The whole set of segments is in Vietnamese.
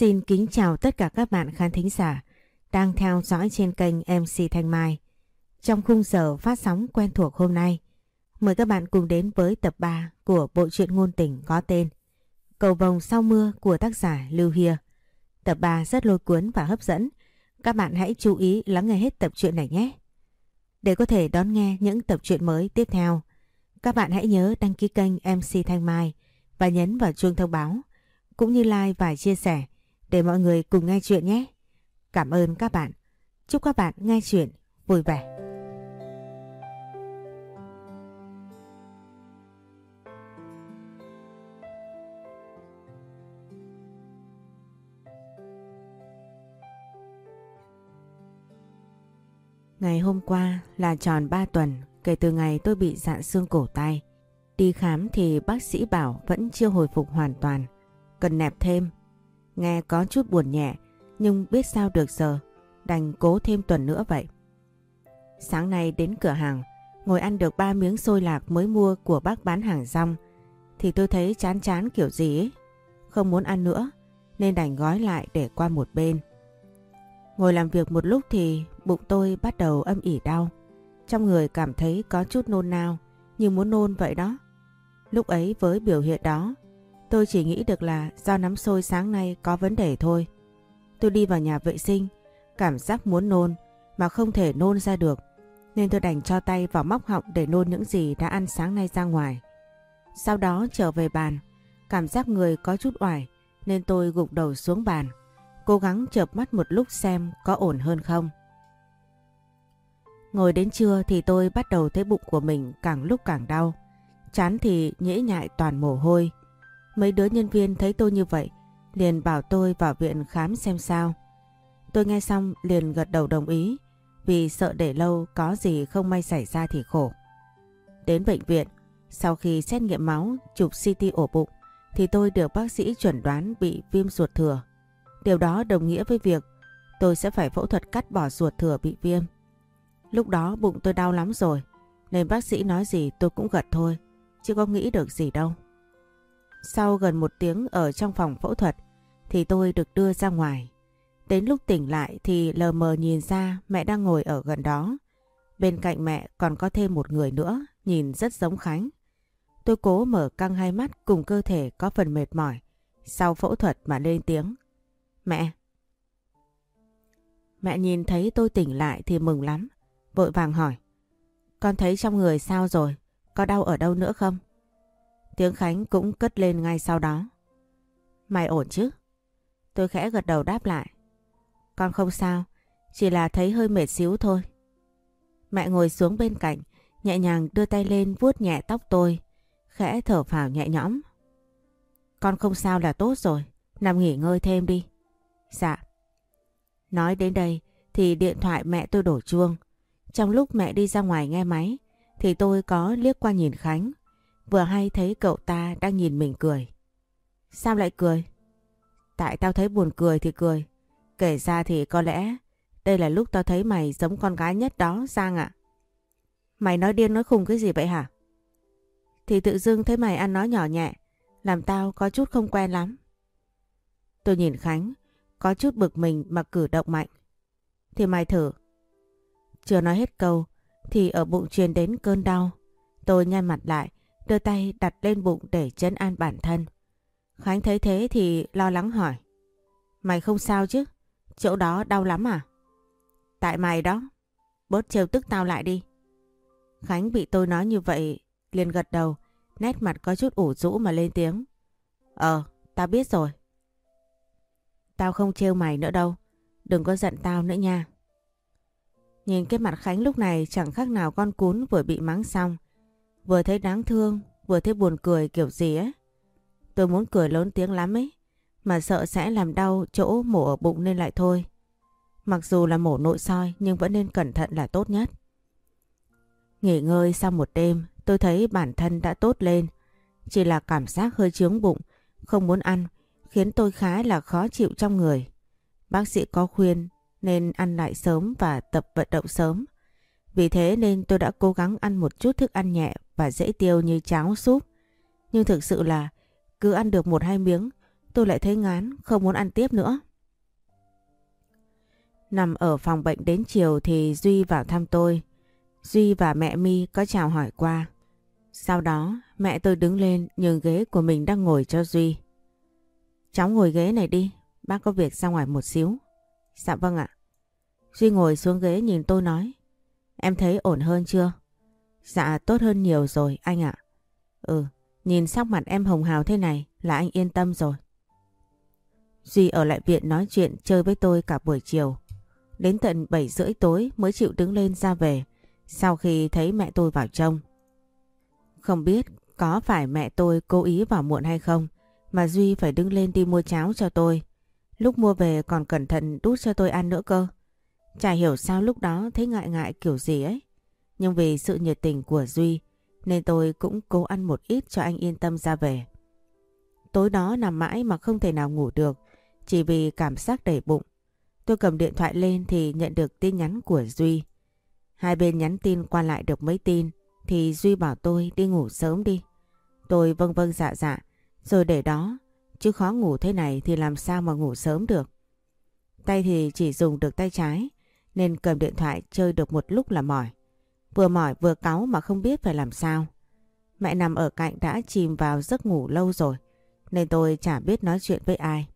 Xin kính chào tất cả các bạn khán thính giả đang theo dõi trên kênh MC Thanh Mai. Trong khung giờ phát sóng quen thuộc hôm nay, mời các bạn cùng đến với tập 3 của bộ truyện ngôn tình có tên Cầu vồng sau mưa của tác giả Lưu Hia. Tập 3 rất lôi cuốn và hấp dẫn. Các bạn hãy chú ý lắng nghe hết tập truyện này nhé. Để có thể đón nghe những tập truyện mới tiếp theo, các bạn hãy nhớ đăng ký kênh MC Thanh Mai và nhấn vào chuông thông báo, cũng như like và chia sẻ để mọi người cùng nghe chuyện nhé. Cảm ơn các bạn. Chúc các bạn nghe chuyện vui vẻ. Ngày hôm qua là tròn 3 tuần kể từ ngày tôi bị dạn xương cổ tay. Đi khám thì bác sĩ bảo vẫn chưa hồi phục hoàn toàn, cần nẹp thêm. Nghe có chút buồn nhẹ, nhưng biết sao được giờ, đành cố thêm tuần nữa vậy. Sáng nay đến cửa hàng, ngồi ăn được ba miếng xôi lạc mới mua của bác bán hàng rong, thì tôi thấy chán chán kiểu gì ấy. Không muốn ăn nữa, nên đành gói lại để qua một bên. Ngồi làm việc một lúc thì bụng tôi bắt đầu âm ỉ đau. Trong người cảm thấy có chút nôn nao, như muốn nôn vậy đó. Lúc ấy với biểu hiện đó, tôi chỉ nghĩ được là do nắm sôi sáng nay có vấn đề thôi. Tôi đi vào nhà vệ sinh, cảm giác muốn nôn mà không thể nôn ra được. Nên tôi đành cho tay vào móc họng để nôn những gì đã ăn sáng nay ra ngoài. Sau đó trở về bàn, cảm giác người có chút oải nên tôi gục đầu xuống bàn. Cố gắng chợp mắt một lúc xem có ổn hơn không. Ngồi đến trưa thì tôi bắt đầu thấy bụng của mình càng lúc càng đau. Chán thì nhễ nhại toàn mồ hôi. Mấy đứa nhân viên thấy tôi như vậy, liền bảo tôi vào viện khám xem sao. Tôi nghe xong liền gật đầu đồng ý, vì sợ để lâu có gì không may xảy ra thì khổ. Đến bệnh viện, sau khi xét nghiệm máu, chụp CT ổ bụng, thì tôi được bác sĩ chuẩn đoán bị viêm ruột thừa. Điều đó đồng nghĩa với việc tôi sẽ phải phẫu thuật cắt bỏ ruột thừa bị viêm. Lúc đó bụng tôi đau lắm rồi, nên bác sĩ nói gì tôi cũng gật thôi, chứ có nghĩ được gì đâu. Sau gần một tiếng ở trong phòng phẫu thuật thì tôi được đưa ra ngoài. Đến lúc tỉnh lại thì lờ mờ nhìn ra mẹ đang ngồi ở gần đó. Bên cạnh mẹ còn có thêm một người nữa, nhìn rất giống Khánh. Tôi cố mở căng hai mắt cùng cơ thể có phần mệt mỏi. Sau phẫu thuật mà lên tiếng. Mẹ! Mẹ nhìn thấy tôi tỉnh lại thì mừng lắm. Vội vàng hỏi. Con thấy trong người sao rồi? Có đau ở đâu nữa không? Tiếng Khánh cũng cất lên ngay sau đó. Mày ổn chứ? Tôi khẽ gật đầu đáp lại. Con không sao, chỉ là thấy hơi mệt xíu thôi. Mẹ ngồi xuống bên cạnh, nhẹ nhàng đưa tay lên vuốt nhẹ tóc tôi, khẽ thở phào nhẹ nhõm. Con không sao là tốt rồi, nằm nghỉ ngơi thêm đi. Dạ. Nói đến đây thì điện thoại mẹ tôi đổ chuông. Trong lúc mẹ đi ra ngoài nghe máy thì tôi có liếc qua nhìn Khánh. Vừa hay thấy cậu ta đang nhìn mình cười. Sao lại cười? Tại tao thấy buồn cười thì cười. Kể ra thì có lẽ đây là lúc tao thấy mày giống con gái nhất đó Giang ạ. Mày nói điên nói khùng cái gì vậy hả? Thì tự dưng thấy mày ăn nói nhỏ nhẹ, làm tao có chút không quen lắm. Tôi nhìn Khánh, có chút bực mình mà cử động mạnh. Thì mày thử. Chưa nói hết câu, thì ở bụng truyền đến cơn đau. Tôi nhăn mặt lại, đưa tay đặt lên bụng để chấn an bản thân. Khánh thấy thế thì lo lắng hỏi. Mày không sao chứ? Chỗ đó đau lắm à? Tại mày đó. Bớt trêu tức tao lại đi. Khánh bị tôi nói như vậy liền gật đầu, nét mặt có chút ủ rũ mà lên tiếng. Ờ, tao biết rồi. Tao không trêu mày nữa đâu. Đừng có giận tao nữa nha. Nhìn cái mặt Khánh lúc này chẳng khác nào con cún vừa bị mắng xong. Vừa thấy đáng thương, vừa thấy buồn cười kiểu gì ấy. Tôi muốn cười lớn tiếng lắm ấy, mà sợ sẽ làm đau chỗ mổ ở bụng nên lại thôi. Mặc dù là mổ nội soi nhưng vẫn nên cẩn thận là tốt nhất. Nghỉ ngơi sau một đêm, tôi thấy bản thân đã tốt lên. Chỉ là cảm giác hơi chướng bụng, không muốn ăn, khiến tôi khá là khó chịu trong người. Bác sĩ có khuyên nên ăn lại sớm và tập vận động sớm. Vì thế nên tôi đã cố gắng ăn một chút thức ăn nhẹ và dễ tiêu như cháo súp. Nhưng thực sự là cứ ăn được một hai miếng tôi lại thấy ngán, không muốn ăn tiếp nữa. Nằm ở phòng bệnh đến chiều thì Duy vào thăm tôi. Duy và mẹ mi có chào hỏi qua. Sau đó mẹ tôi đứng lên nhường ghế của mình đang ngồi cho Duy. Cháu ngồi ghế này đi, bác có việc ra ngoài một xíu. Dạ vâng ạ. Duy ngồi xuống ghế nhìn tôi nói. Em thấy ổn hơn chưa? Dạ tốt hơn nhiều rồi anh ạ. Ừ, nhìn sắc mặt em hồng hào thế này là anh yên tâm rồi. Duy ở lại viện nói chuyện chơi với tôi cả buổi chiều. Đến tận 7 rưỡi tối mới chịu đứng lên ra về sau khi thấy mẹ tôi vào trông. Không biết có phải mẹ tôi cố ý vào muộn hay không mà Duy phải đứng lên đi mua cháo cho tôi. Lúc mua về còn cẩn thận đút cho tôi ăn nữa cơ. Chả hiểu sao lúc đó thấy ngại ngại kiểu gì ấy. Nhưng vì sự nhiệt tình của Duy, nên tôi cũng cố ăn một ít cho anh yên tâm ra về. Tối đó nằm mãi mà không thể nào ngủ được, chỉ vì cảm giác đầy bụng. Tôi cầm điện thoại lên thì nhận được tin nhắn của Duy. Hai bên nhắn tin qua lại được mấy tin, thì Duy bảo tôi đi ngủ sớm đi. Tôi vâng vâng dạ dạ rồi để đó chứ khó ngủ thế này thì làm sao mà ngủ sớm được. Tay thì chỉ dùng được tay trái, nên cầm điện thoại chơi được một lúc là mỏi. Vừa mỏi vừa cáu mà không biết phải làm sao. Mẹ nằm ở cạnh đã chìm vào giấc ngủ lâu rồi, nên tôi chả biết nói chuyện với ai.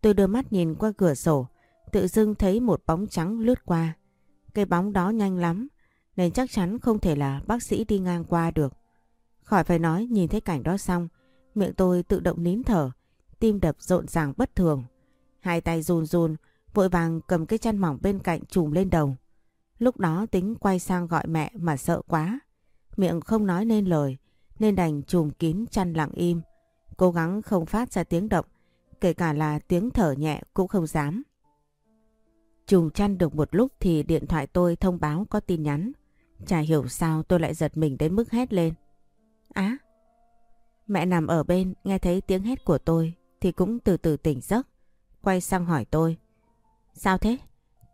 Tôi đưa mắt nhìn qua cửa sổ, tự dưng thấy một bóng trắng lướt qua. Cái bóng đó nhanh lắm, nên chắc chắn không thể là bác sĩ đi ngang qua được. Khỏi phải nói nhìn thấy cảnh đó xong, miệng tôi tự động nín thở, tim đập rộn ràng bất thường. Hai tay run run, vội vàng cầm cái chăn mỏng bên cạnh trùm lên đầu. Lúc đó tính quay sang gọi mẹ mà sợ quá. Miệng không nói nên lời nên đành chùm kín chăn lặng im. Cố gắng không phát ra tiếng động, kể cả là tiếng thở nhẹ cũng không dám. Chùm chăn được một lúc thì điện thoại tôi thông báo có tin nhắn. Chả hiểu sao tôi lại giật mình đến mức hét lên. Á! mẹ nằm ở bên nghe thấy tiếng hét của tôi thì cũng từ từ tỉnh giấc. Quay sang hỏi tôi. Sao thế?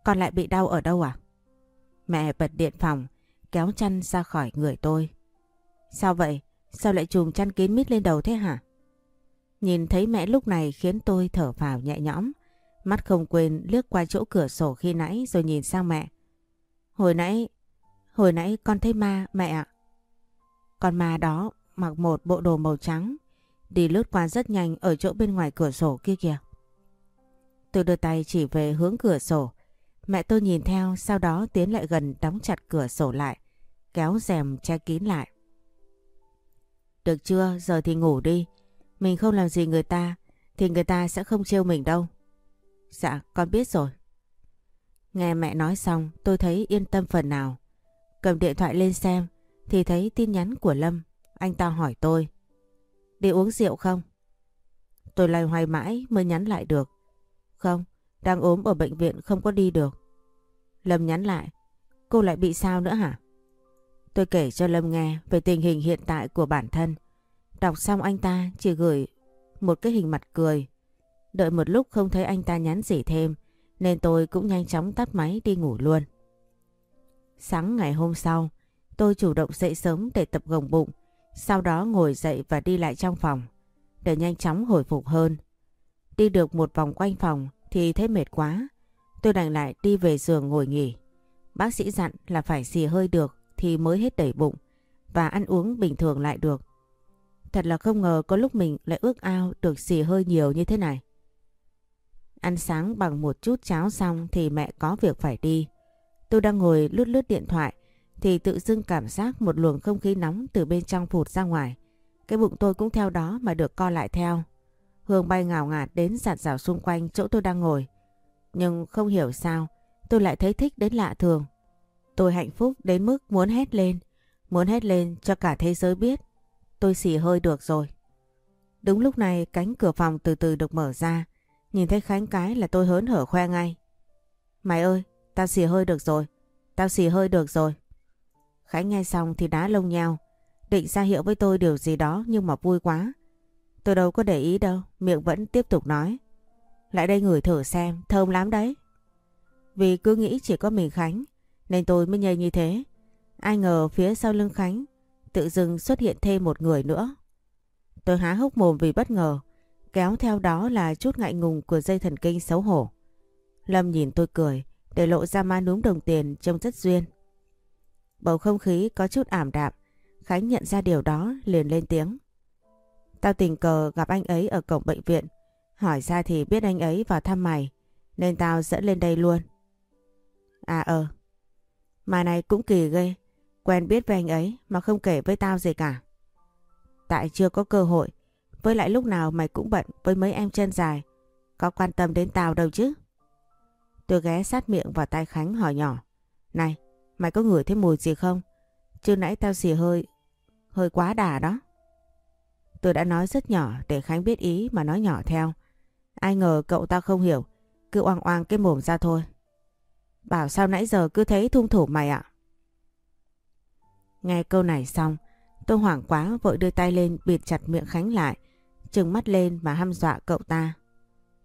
Con lại bị đau ở đâu à? Mẹ bật điện phòng, kéo chăn ra khỏi người tôi. Sao vậy? Sao lại chùm chăn kín mít lên đầu thế hả? Nhìn thấy mẹ lúc này khiến tôi thở vào nhẹ nhõm. Mắt không quên lướt qua chỗ cửa sổ khi nãy rồi nhìn sang mẹ. Hồi nãy, hồi nãy con thấy ma mẹ ạ. Con ma đó mặc một bộ đồ màu trắng, đi lướt qua rất nhanh ở chỗ bên ngoài cửa sổ kia kìa. Tôi đưa tay chỉ về hướng cửa sổ. Mẹ tôi nhìn theo sau đó tiến lại gần đóng chặt cửa sổ lại, kéo rèm che kín lại. Được chưa, giờ thì ngủ đi. Mình không làm gì người ta thì người ta sẽ không trêu mình đâu. Dạ, con biết rồi. Nghe mẹ nói xong tôi thấy yên tâm phần nào. Cầm điện thoại lên xem thì thấy tin nhắn của Lâm. Anh ta hỏi tôi. Đi uống rượu không? Tôi loay hoay mãi mới nhắn lại được. Không, đang ốm ở bệnh viện không có đi được. Lâm nhắn lại. Cô lại bị sao nữa hả? Tôi kể cho Lâm nghe về tình hình hiện tại của bản thân. Đọc xong anh ta chỉ gửi một cái hình mặt cười. Đợi một lúc không thấy anh ta nhắn gì thêm nên tôi cũng nhanh chóng tắt máy đi ngủ luôn. Sáng ngày hôm sau, tôi chủ động dậy sớm để tập gồng bụng, sau đó ngồi dậy và đi lại trong phòng để nhanh chóng hồi phục hơn. Đi được một vòng quanh phòng thì thấy mệt quá, tôi đành lại đi về giường ngồi nghỉ. Bác sĩ dặn là phải xì hơi được thì mới hết đẩy bụng và ăn uống bình thường lại được. Thật là không ngờ có lúc mình lại ước ao được xì hơi nhiều như thế này. Ăn sáng bằng một chút cháo xong thì mẹ có việc phải đi. Tôi đang ngồi lướt lướt điện thoại thì tự dưng cảm giác một luồng không khí nóng từ bên trong phụt ra ngoài. Cái bụng tôi cũng theo đó mà được co lại theo. Hương bay ngào ngạt đến giặt rào xung quanh chỗ tôi đang ngồi. Nhưng không hiểu sao tôi lại thấy thích đến lạ thường. Tôi hạnh phúc đến mức muốn hét lên. Muốn hét lên cho cả thế giới biết. Tôi xì hơi được rồi. Đúng lúc này cánh cửa phòng từ từ được mở ra. Nhìn thấy Khánh cái là tôi hớn hở khoe ngay. Mày ơi, tao xì hơi được rồi. Tao xì hơi được rồi. Khánh nghe xong thì đá lông nhau. Định ra hiệu với tôi điều gì đó nhưng mà vui quá. Tôi đâu có để ý đâu, miệng vẫn tiếp tục nói. Lại đây ngửi thử xem, thơm lắm đấy. Vì cứ nghĩ chỉ có mình Khánh, nên tôi mới nhây như thế. Ai ngờ phía sau lưng Khánh, tự dưng xuất hiện thêm một người nữa. Tôi há hốc mồm vì bất ngờ, kéo theo đó là chút ngại ngùng của dây thần kinh xấu hổ. Lâm nhìn tôi cười, để lộ ra ma núm đồng tiền trông rất duyên. Bầu không khí có chút ảm đạm, Khánh nhận ra điều đó liền lên tiếng. Tao tình cờ gặp anh ấy ở cổng bệnh viện, hỏi ra thì biết anh ấy vào thăm mày, nên tao dẫn lên đây luôn. À ờ, mà này cũng kỳ ghê, quen biết với anh ấy mà không kể với tao gì cả. Tại chưa có cơ hội, với lại lúc nào mày cũng bận với mấy em chân dài, có quan tâm đến tao đâu chứ. Tôi ghé sát miệng vào tay Khánh hỏi nhỏ. Này, mày có ngửi thấy mùi gì không? chưa nãy tao xì hơi, hơi quá đà đó. Tôi đã nói rất nhỏ để Khánh biết ý mà nói nhỏ theo. Ai ngờ cậu ta không hiểu, cứ oang oang cái mồm ra thôi. Bảo sao nãy giờ cứ thấy thung thủ mày ạ? Nghe câu này xong, tôi hoảng quá vội đưa tay lên bịt chặt miệng Khánh lại, trừng mắt lên mà hăm dọa cậu ta.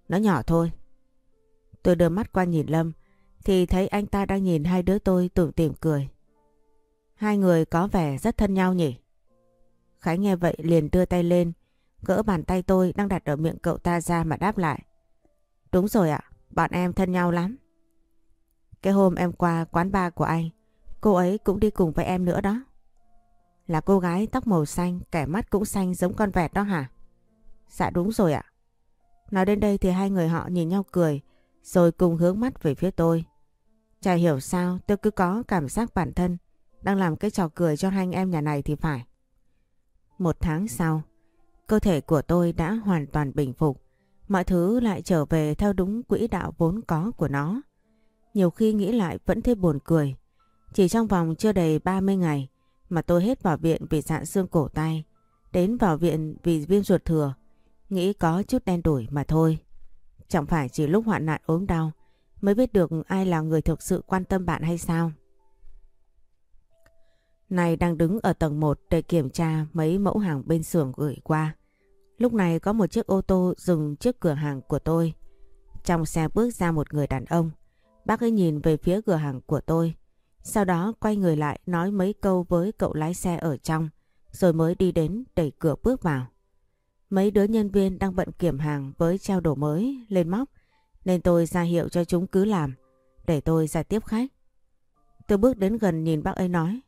Nó nhỏ thôi. Tôi đưa mắt qua nhìn Lâm, thì thấy anh ta đang nhìn hai đứa tôi tủm tỉm cười. Hai người có vẻ rất thân nhau nhỉ? Khánh nghe vậy liền đưa tay lên, gỡ bàn tay tôi đang đặt ở miệng cậu ta ra mà đáp lại. Đúng rồi ạ, bọn em thân nhau lắm. Cái hôm em qua quán bar của anh, cô ấy cũng đi cùng với em nữa đó. Là cô gái tóc màu xanh, kẻ mắt cũng xanh giống con vẹt đó hả? Dạ đúng rồi ạ. Nói đến đây thì hai người họ nhìn nhau cười, rồi cùng hướng mắt về phía tôi. Chả hiểu sao tôi cứ có cảm giác bản thân đang làm cái trò cười cho hai anh em nhà này thì phải. Một tháng sau, cơ thể của tôi đã hoàn toàn bình phục. Mọi thứ lại trở về theo đúng quỹ đạo vốn có của nó. Nhiều khi nghĩ lại vẫn thấy buồn cười. Chỉ trong vòng chưa đầy 30 ngày mà tôi hết vào viện vì dạn xương cổ tay, đến vào viện vì viêm ruột thừa, nghĩ có chút đen đủi mà thôi. Chẳng phải chỉ lúc hoạn nạn ốm đau mới biết được ai là người thực sự quan tâm bạn hay sao? Này đang đứng ở tầng 1 để kiểm tra mấy mẫu hàng bên xưởng gửi qua. Lúc này có một chiếc ô tô dừng trước cửa hàng của tôi. Trong xe bước ra một người đàn ông. Bác ấy nhìn về phía cửa hàng của tôi. Sau đó quay người lại nói mấy câu với cậu lái xe ở trong. Rồi mới đi đến đẩy cửa bước vào. Mấy đứa nhân viên đang bận kiểm hàng với trao đồ mới lên móc. Nên tôi ra hiệu cho chúng cứ làm. Để tôi giải tiếp khách. Tôi bước đến gần nhìn bác ấy nói.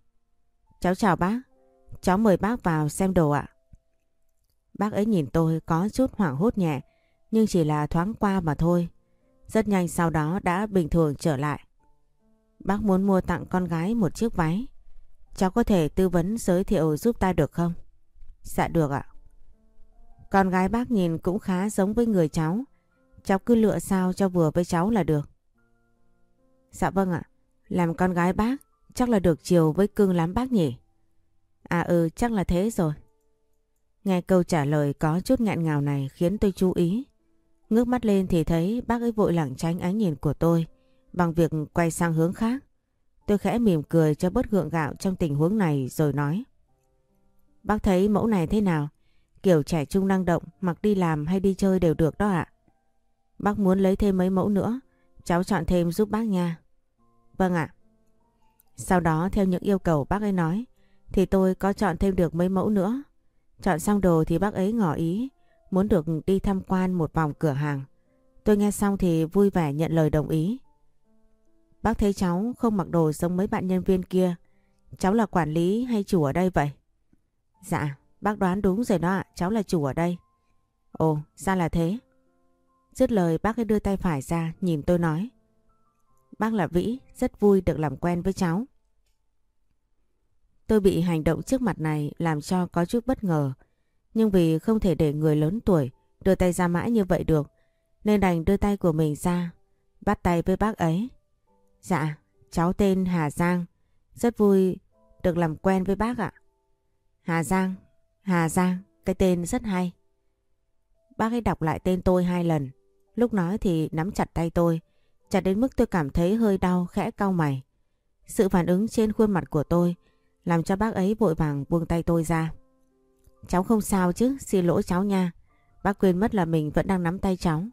Cháu chào bác. Cháu mời bác vào xem đồ ạ. Bác ấy nhìn tôi có chút hoảng hốt nhẹ. Nhưng chỉ là thoáng qua mà thôi. Rất nhanh sau đó đã bình thường trở lại. Bác muốn mua tặng con gái một chiếc váy. Cháu có thể tư vấn giới thiệu giúp ta được không? Dạ được ạ. Con gái bác nhìn cũng khá giống với người cháu. Cháu cứ lựa sao cho vừa với cháu là được. Dạ vâng ạ. Làm con gái bác chắc là được chiều với cưng lắm bác nhỉ? À ừ chắc là thế rồi. Nghe câu trả lời có chút ngạn ngào này khiến tôi chú ý. Ngước mắt lên thì thấy bác ấy vội lảng tránh ánh nhìn của tôi bằng việc quay sang hướng khác. Tôi khẽ mỉm cười cho bớt gượng gạo trong tình huống này rồi nói. Bác thấy mẫu này thế nào? Kiểu trẻ trung năng động, mặc đi làm hay đi chơi đều được đó ạ. Bác muốn lấy thêm mấy mẫu nữa, cháu chọn thêm giúp bác nha. Vâng ạ. Sau đó theo những yêu cầu bác ấy nói, thì tôi có chọn thêm được mấy mẫu nữa. Chọn xong đồ thì bác ấy ngỏ ý, muốn được đi tham quan một vòng cửa hàng. Tôi nghe xong thì vui vẻ nhận lời đồng ý. Bác thấy cháu không mặc đồ giống mấy bạn nhân viên kia. Cháu là quản lý hay chủ ở đây vậy? Dạ, bác đoán đúng rồi đó ạ, cháu là chủ ở đây. Ồ, ra là thế. Dứt lời bác ấy đưa tay phải ra nhìn tôi nói. Bác là Vĩ, rất vui được làm quen với cháu. Tôi bị hành động trước mặt này làm cho có chút bất ngờ. Nhưng vì không thể để người lớn tuổi đưa tay ra mãi như vậy được, nên đành đưa tay của mình ra, bắt tay với bác ấy. Dạ, cháu tên Hà Giang, rất vui được làm quen với bác ạ. Hà Giang, Hà Giang, cái tên rất hay. Bác ấy đọc lại tên tôi hai lần, lúc nói thì nắm chặt tay tôi, chặt đến mức tôi cảm thấy hơi đau khẽ cau mày. Sự phản ứng trên khuôn mặt của tôi làm cho bác ấy vội vàng buông tay tôi ra. Cháu không sao chứ, xin lỗi cháu nha. Bác quên mất là mình vẫn đang nắm tay cháu.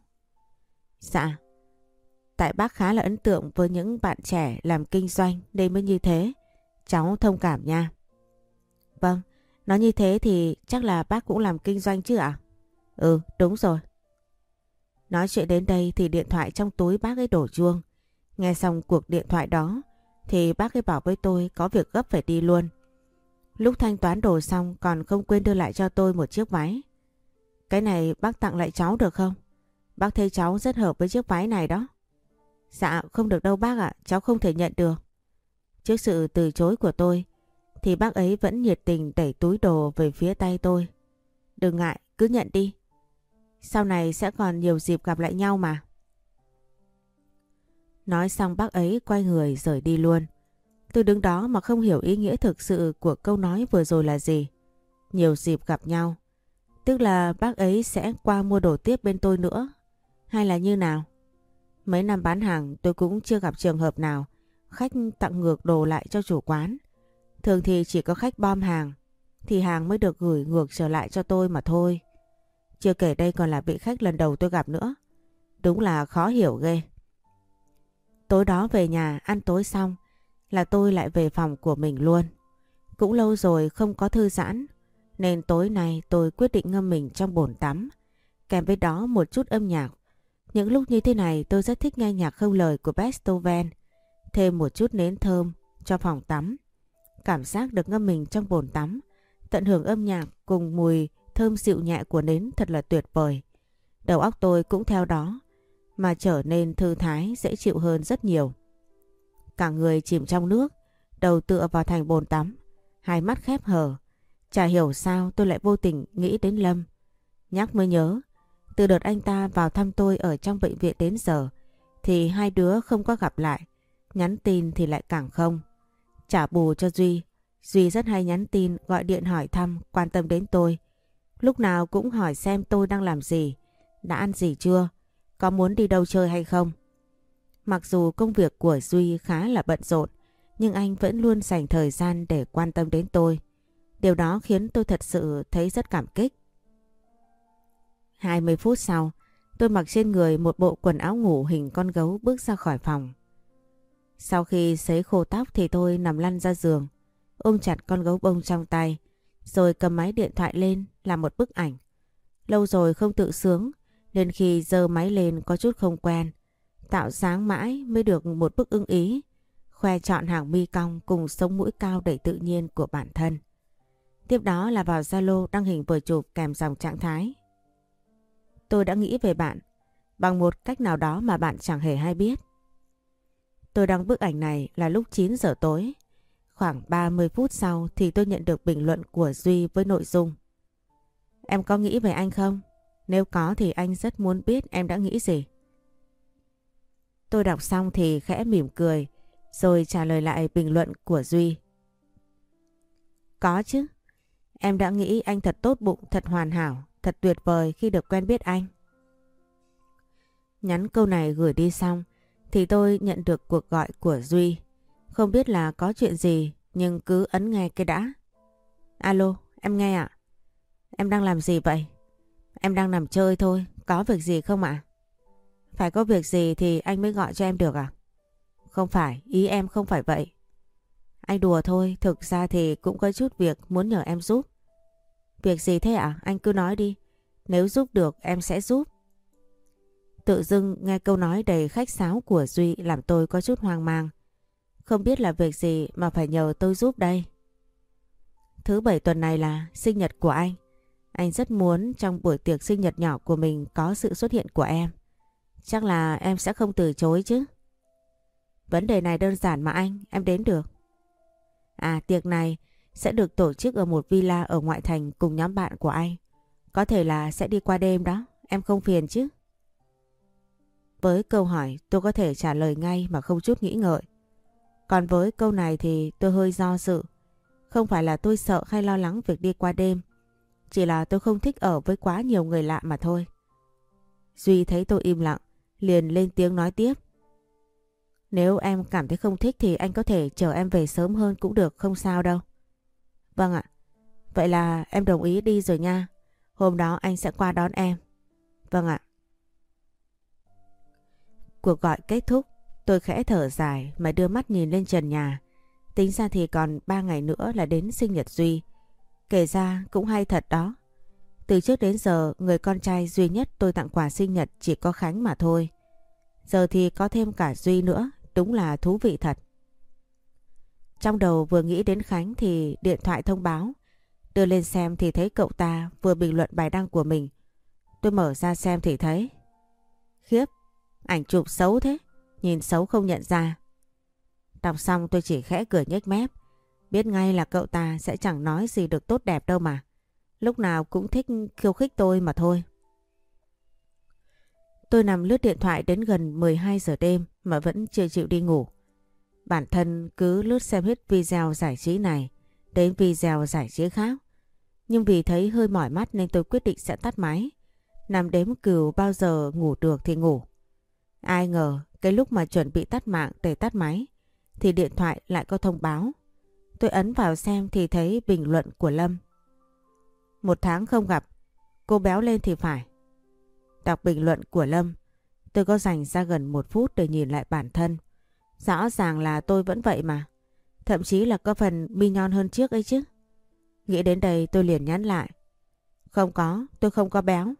Dạ, tại bác khá là ấn tượng với những bạn trẻ làm kinh doanh nên mới như thế. Cháu thông cảm nha. Vâng, nói như thế thì chắc là bác cũng làm kinh doanh chứ ạ? Ừ, đúng rồi. Nói chuyện đến đây thì điện thoại trong túi bác ấy đổ chuông. Nghe xong cuộc điện thoại đó thì bác ấy bảo với tôi có việc gấp phải đi luôn. Lúc thanh toán đồ xong còn không quên đưa lại cho tôi một chiếc váy. Cái này bác tặng lại cháu được không? Bác thấy cháu rất hợp với chiếc váy này đó. Dạ không được đâu bác ạ, cháu không thể nhận được. Trước sự từ chối của tôi thì bác ấy vẫn nhiệt tình đẩy túi đồ về phía tay tôi. Đừng ngại, cứ nhận đi. Sau này sẽ còn nhiều dịp gặp lại nhau mà. Nói xong bác ấy quay người rời đi luôn. Tôi đứng đó mà không hiểu ý nghĩa thực sự của câu nói vừa rồi là gì. Nhiều dịp gặp nhau. Tức là bác ấy sẽ qua mua đồ tiếp bên tôi nữa. Hay là như nào? Mấy năm bán hàng tôi cũng chưa gặp trường hợp nào khách tặng ngược đồ lại cho chủ quán. Thường thì chỉ có khách bom hàng, thì hàng mới được gửi ngược trở lại cho tôi mà thôi. Chưa kể đây còn là vị khách lần đầu tôi gặp nữa. Đúng là khó hiểu ghê. Tối đó về nhà, ăn tối xong, là tôi lại về phòng của mình luôn. Cũng lâu rồi không có thư giãn, nên tối nay tôi quyết định ngâm mình trong bồn tắm. Kèm với đó một chút âm nhạc. Những lúc như thế này tôi rất thích nghe nhạc không lời của Beethoven. Thêm một chút nến thơm cho phòng tắm. Cảm giác được ngâm mình trong bồn tắm. Tận hưởng âm nhạc cùng mùi thơm dịu nhẹ của nến thật là tuyệt vời. Đầu óc tôi cũng theo đó mà trở nên thư thái dễ chịu hơn rất nhiều. Cả người chìm trong nước, đầu tựa vào thành bồn tắm, hai mắt khép hờ. Chả hiểu sao tôi lại vô tình nghĩ đến Lâm. Nhắc mới nhớ, từ đợt anh ta vào thăm tôi ở trong bệnh viện đến giờ, thì hai đứa không có gặp lại. Nhắn tin thì lại càng không. Trả bù cho Duy, Duy rất hay nhắn tin, gọi điện hỏi thăm, quan tâm đến tôi. Lúc nào cũng hỏi xem tôi đang làm gì, đã ăn gì chưa, có muốn đi đâu chơi hay không. Mặc dù công việc của Duy khá là bận rộn, nhưng anh vẫn luôn dành thời gian để quan tâm đến tôi. Điều đó khiến tôi thật sự thấy rất cảm kích. 20 phút sau, tôi mặc trên người một bộ quần áo ngủ hình con gấu bước ra khỏi phòng. Sau khi sấy khô tóc thì tôi nằm lăn ra giường, ôm chặt con gấu bông trong tay, rồi cầm máy điện thoại lên làm một bức ảnh. Lâu rồi không tự sướng, nên khi giơ máy lên có chút không quen. Tạo sáng mãi mới được một bức ưng ý, khoe chọn hàng mi cong cùng sống mũi cao đầy tự nhiên của bản thân. Tiếp đó là vào Zalo đăng hình vừa chụp kèm dòng trạng thái. Tôi đã nghĩ về bạn, bằng một cách nào đó mà bạn chẳng hề hay biết. Tôi đăng bức ảnh này là lúc 9 giờ tối. Khoảng 30 phút sau thì tôi nhận được bình luận của Duy với nội dung. Em có nghĩ về anh không? Nếu có thì anh rất muốn biết em đã nghĩ gì. Tôi đọc xong thì khẽ mỉm cười, rồi trả lời lại bình luận của Duy. Có chứ. Em đã nghĩ anh thật tốt bụng, thật hoàn hảo, thật tuyệt vời khi được quen biết anh. Nhắn câu này gửi đi xong thì tôi nhận được cuộc gọi của Duy. Không biết là có chuyện gì nhưng cứ ấn nghe cái đã. Alo, em nghe ạ. Em đang làm gì vậy? Em đang nằm chơi thôi, có việc gì không ạ? Phải có việc gì thì anh mới gọi cho em được à? Không phải, ý em không phải vậy. Anh đùa thôi, thực ra thì cũng có chút việc muốn nhờ em giúp. Việc gì thế ạ? Anh cứ nói đi. Nếu giúp được em sẽ giúp. Tự dưng nghe câu nói đầy khách sáo của Duy làm tôi có chút hoang mang. Không biết là việc gì mà phải nhờ tôi giúp đây. Thứ bảy tuần này là sinh nhật của anh. Anh rất muốn trong buổi tiệc sinh nhật nhỏ của mình có sự xuất hiện của em. Chắc là em sẽ không từ chối chứ. Vấn đề này đơn giản mà anh, em đến được. À tiệc này sẽ được tổ chức ở một villa ở ngoại thành cùng nhóm bạn của anh. Có thể là sẽ đi qua đêm đó, em không phiền chứ? Với câu hỏi tôi có thể trả lời ngay mà không chút nghĩ ngợi. Còn với câu này thì tôi hơi do dự. Không phải là tôi sợ hay lo lắng việc đi qua đêm. Chỉ là tôi không thích ở với quá nhiều người lạ mà thôi. Duy thấy tôi im lặng, liền lên tiếng nói tiếp. Nếu em cảm thấy không thích thì anh có thể chờ em về sớm hơn cũng được, không sao đâu. Vâng ạ. Vậy là em đồng ý đi rồi nha. Hôm đó anh sẽ qua đón em. Vâng ạ. Cuộc gọi kết thúc, tôi khẽ thở dài mà đưa mắt nhìn lên trần nhà. Tính ra thì còn 3 ngày nữa là đến sinh nhật Duy. Kể ra cũng hay thật đó. Từ trước đến giờ người con trai duy nhất tôi tặng quà sinh nhật chỉ có Khánh mà thôi. Giờ thì có thêm cả Duy nữa, đúng là thú vị thật. Trong đầu vừa nghĩ đến Khánh thì điện thoại thông báo. Đưa lên xem thì thấy cậu ta vừa bình luận bài đăng của mình. Tôi mở ra xem thì thấy. Khiếp, ảnh chụp xấu thế, nhìn xấu không nhận ra. Đọc xong tôi chỉ khẽ cười nhếch mép. Biết ngay là cậu ta sẽ chẳng nói gì được tốt đẹp đâu mà. Lúc nào cũng thích khiêu khích tôi mà thôi. Tôi nằm lướt điện thoại đến gần 12 giờ đêm mà vẫn chưa chịu đi ngủ. Bản thân cứ lướt xem hết video giải trí này đến video giải trí khác. Nhưng vì thấy hơi mỏi mắt nên tôi quyết định sẽ tắt máy. Nằm đếm cừu bao giờ ngủ được thì ngủ. Ai ngờ cái lúc mà chuẩn bị tắt mạng để tắt máy thì điện thoại lại có thông báo. Tôi ấn vào xem thì thấy bình luận của Lâm. Một tháng không gặp, cô béo lên thì phải. Đọc bình luận của Lâm, tôi có dành ra gần một phút để nhìn lại bản thân. Rõ ràng là tôi vẫn vậy mà. Thậm chí là có phần mi nhon hơn trước ấy chứ. Nghĩ đến đây tôi liền nhắn lại. Không có, tôi không có béo.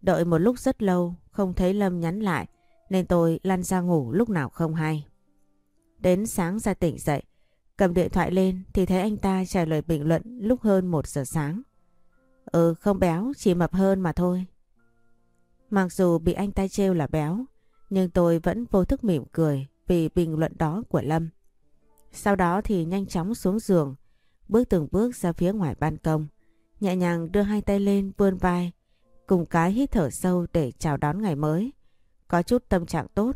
Đợi một lúc rất lâu, không thấy Lâm nhắn lại, nên tôi lăn ra ngủ lúc nào không hay. Đến sáng ra tỉnh dậy, cầm điện thoại lên thì thấy anh ta trả lời bình luận lúc hơn một giờ sáng. Ừ không béo, chỉ mập hơn mà thôi. Mặc dù bị anh ta trêu là béo, nhưng tôi vẫn vô thức mỉm cười vì bình luận đó của Lâm. Sau đó thì nhanh chóng xuống giường, bước từng bước ra phía ngoài ban công, nhẹ nhàng đưa hai tay lên vươn vai, cùng cái hít thở sâu để chào đón ngày mới. Có chút tâm trạng tốt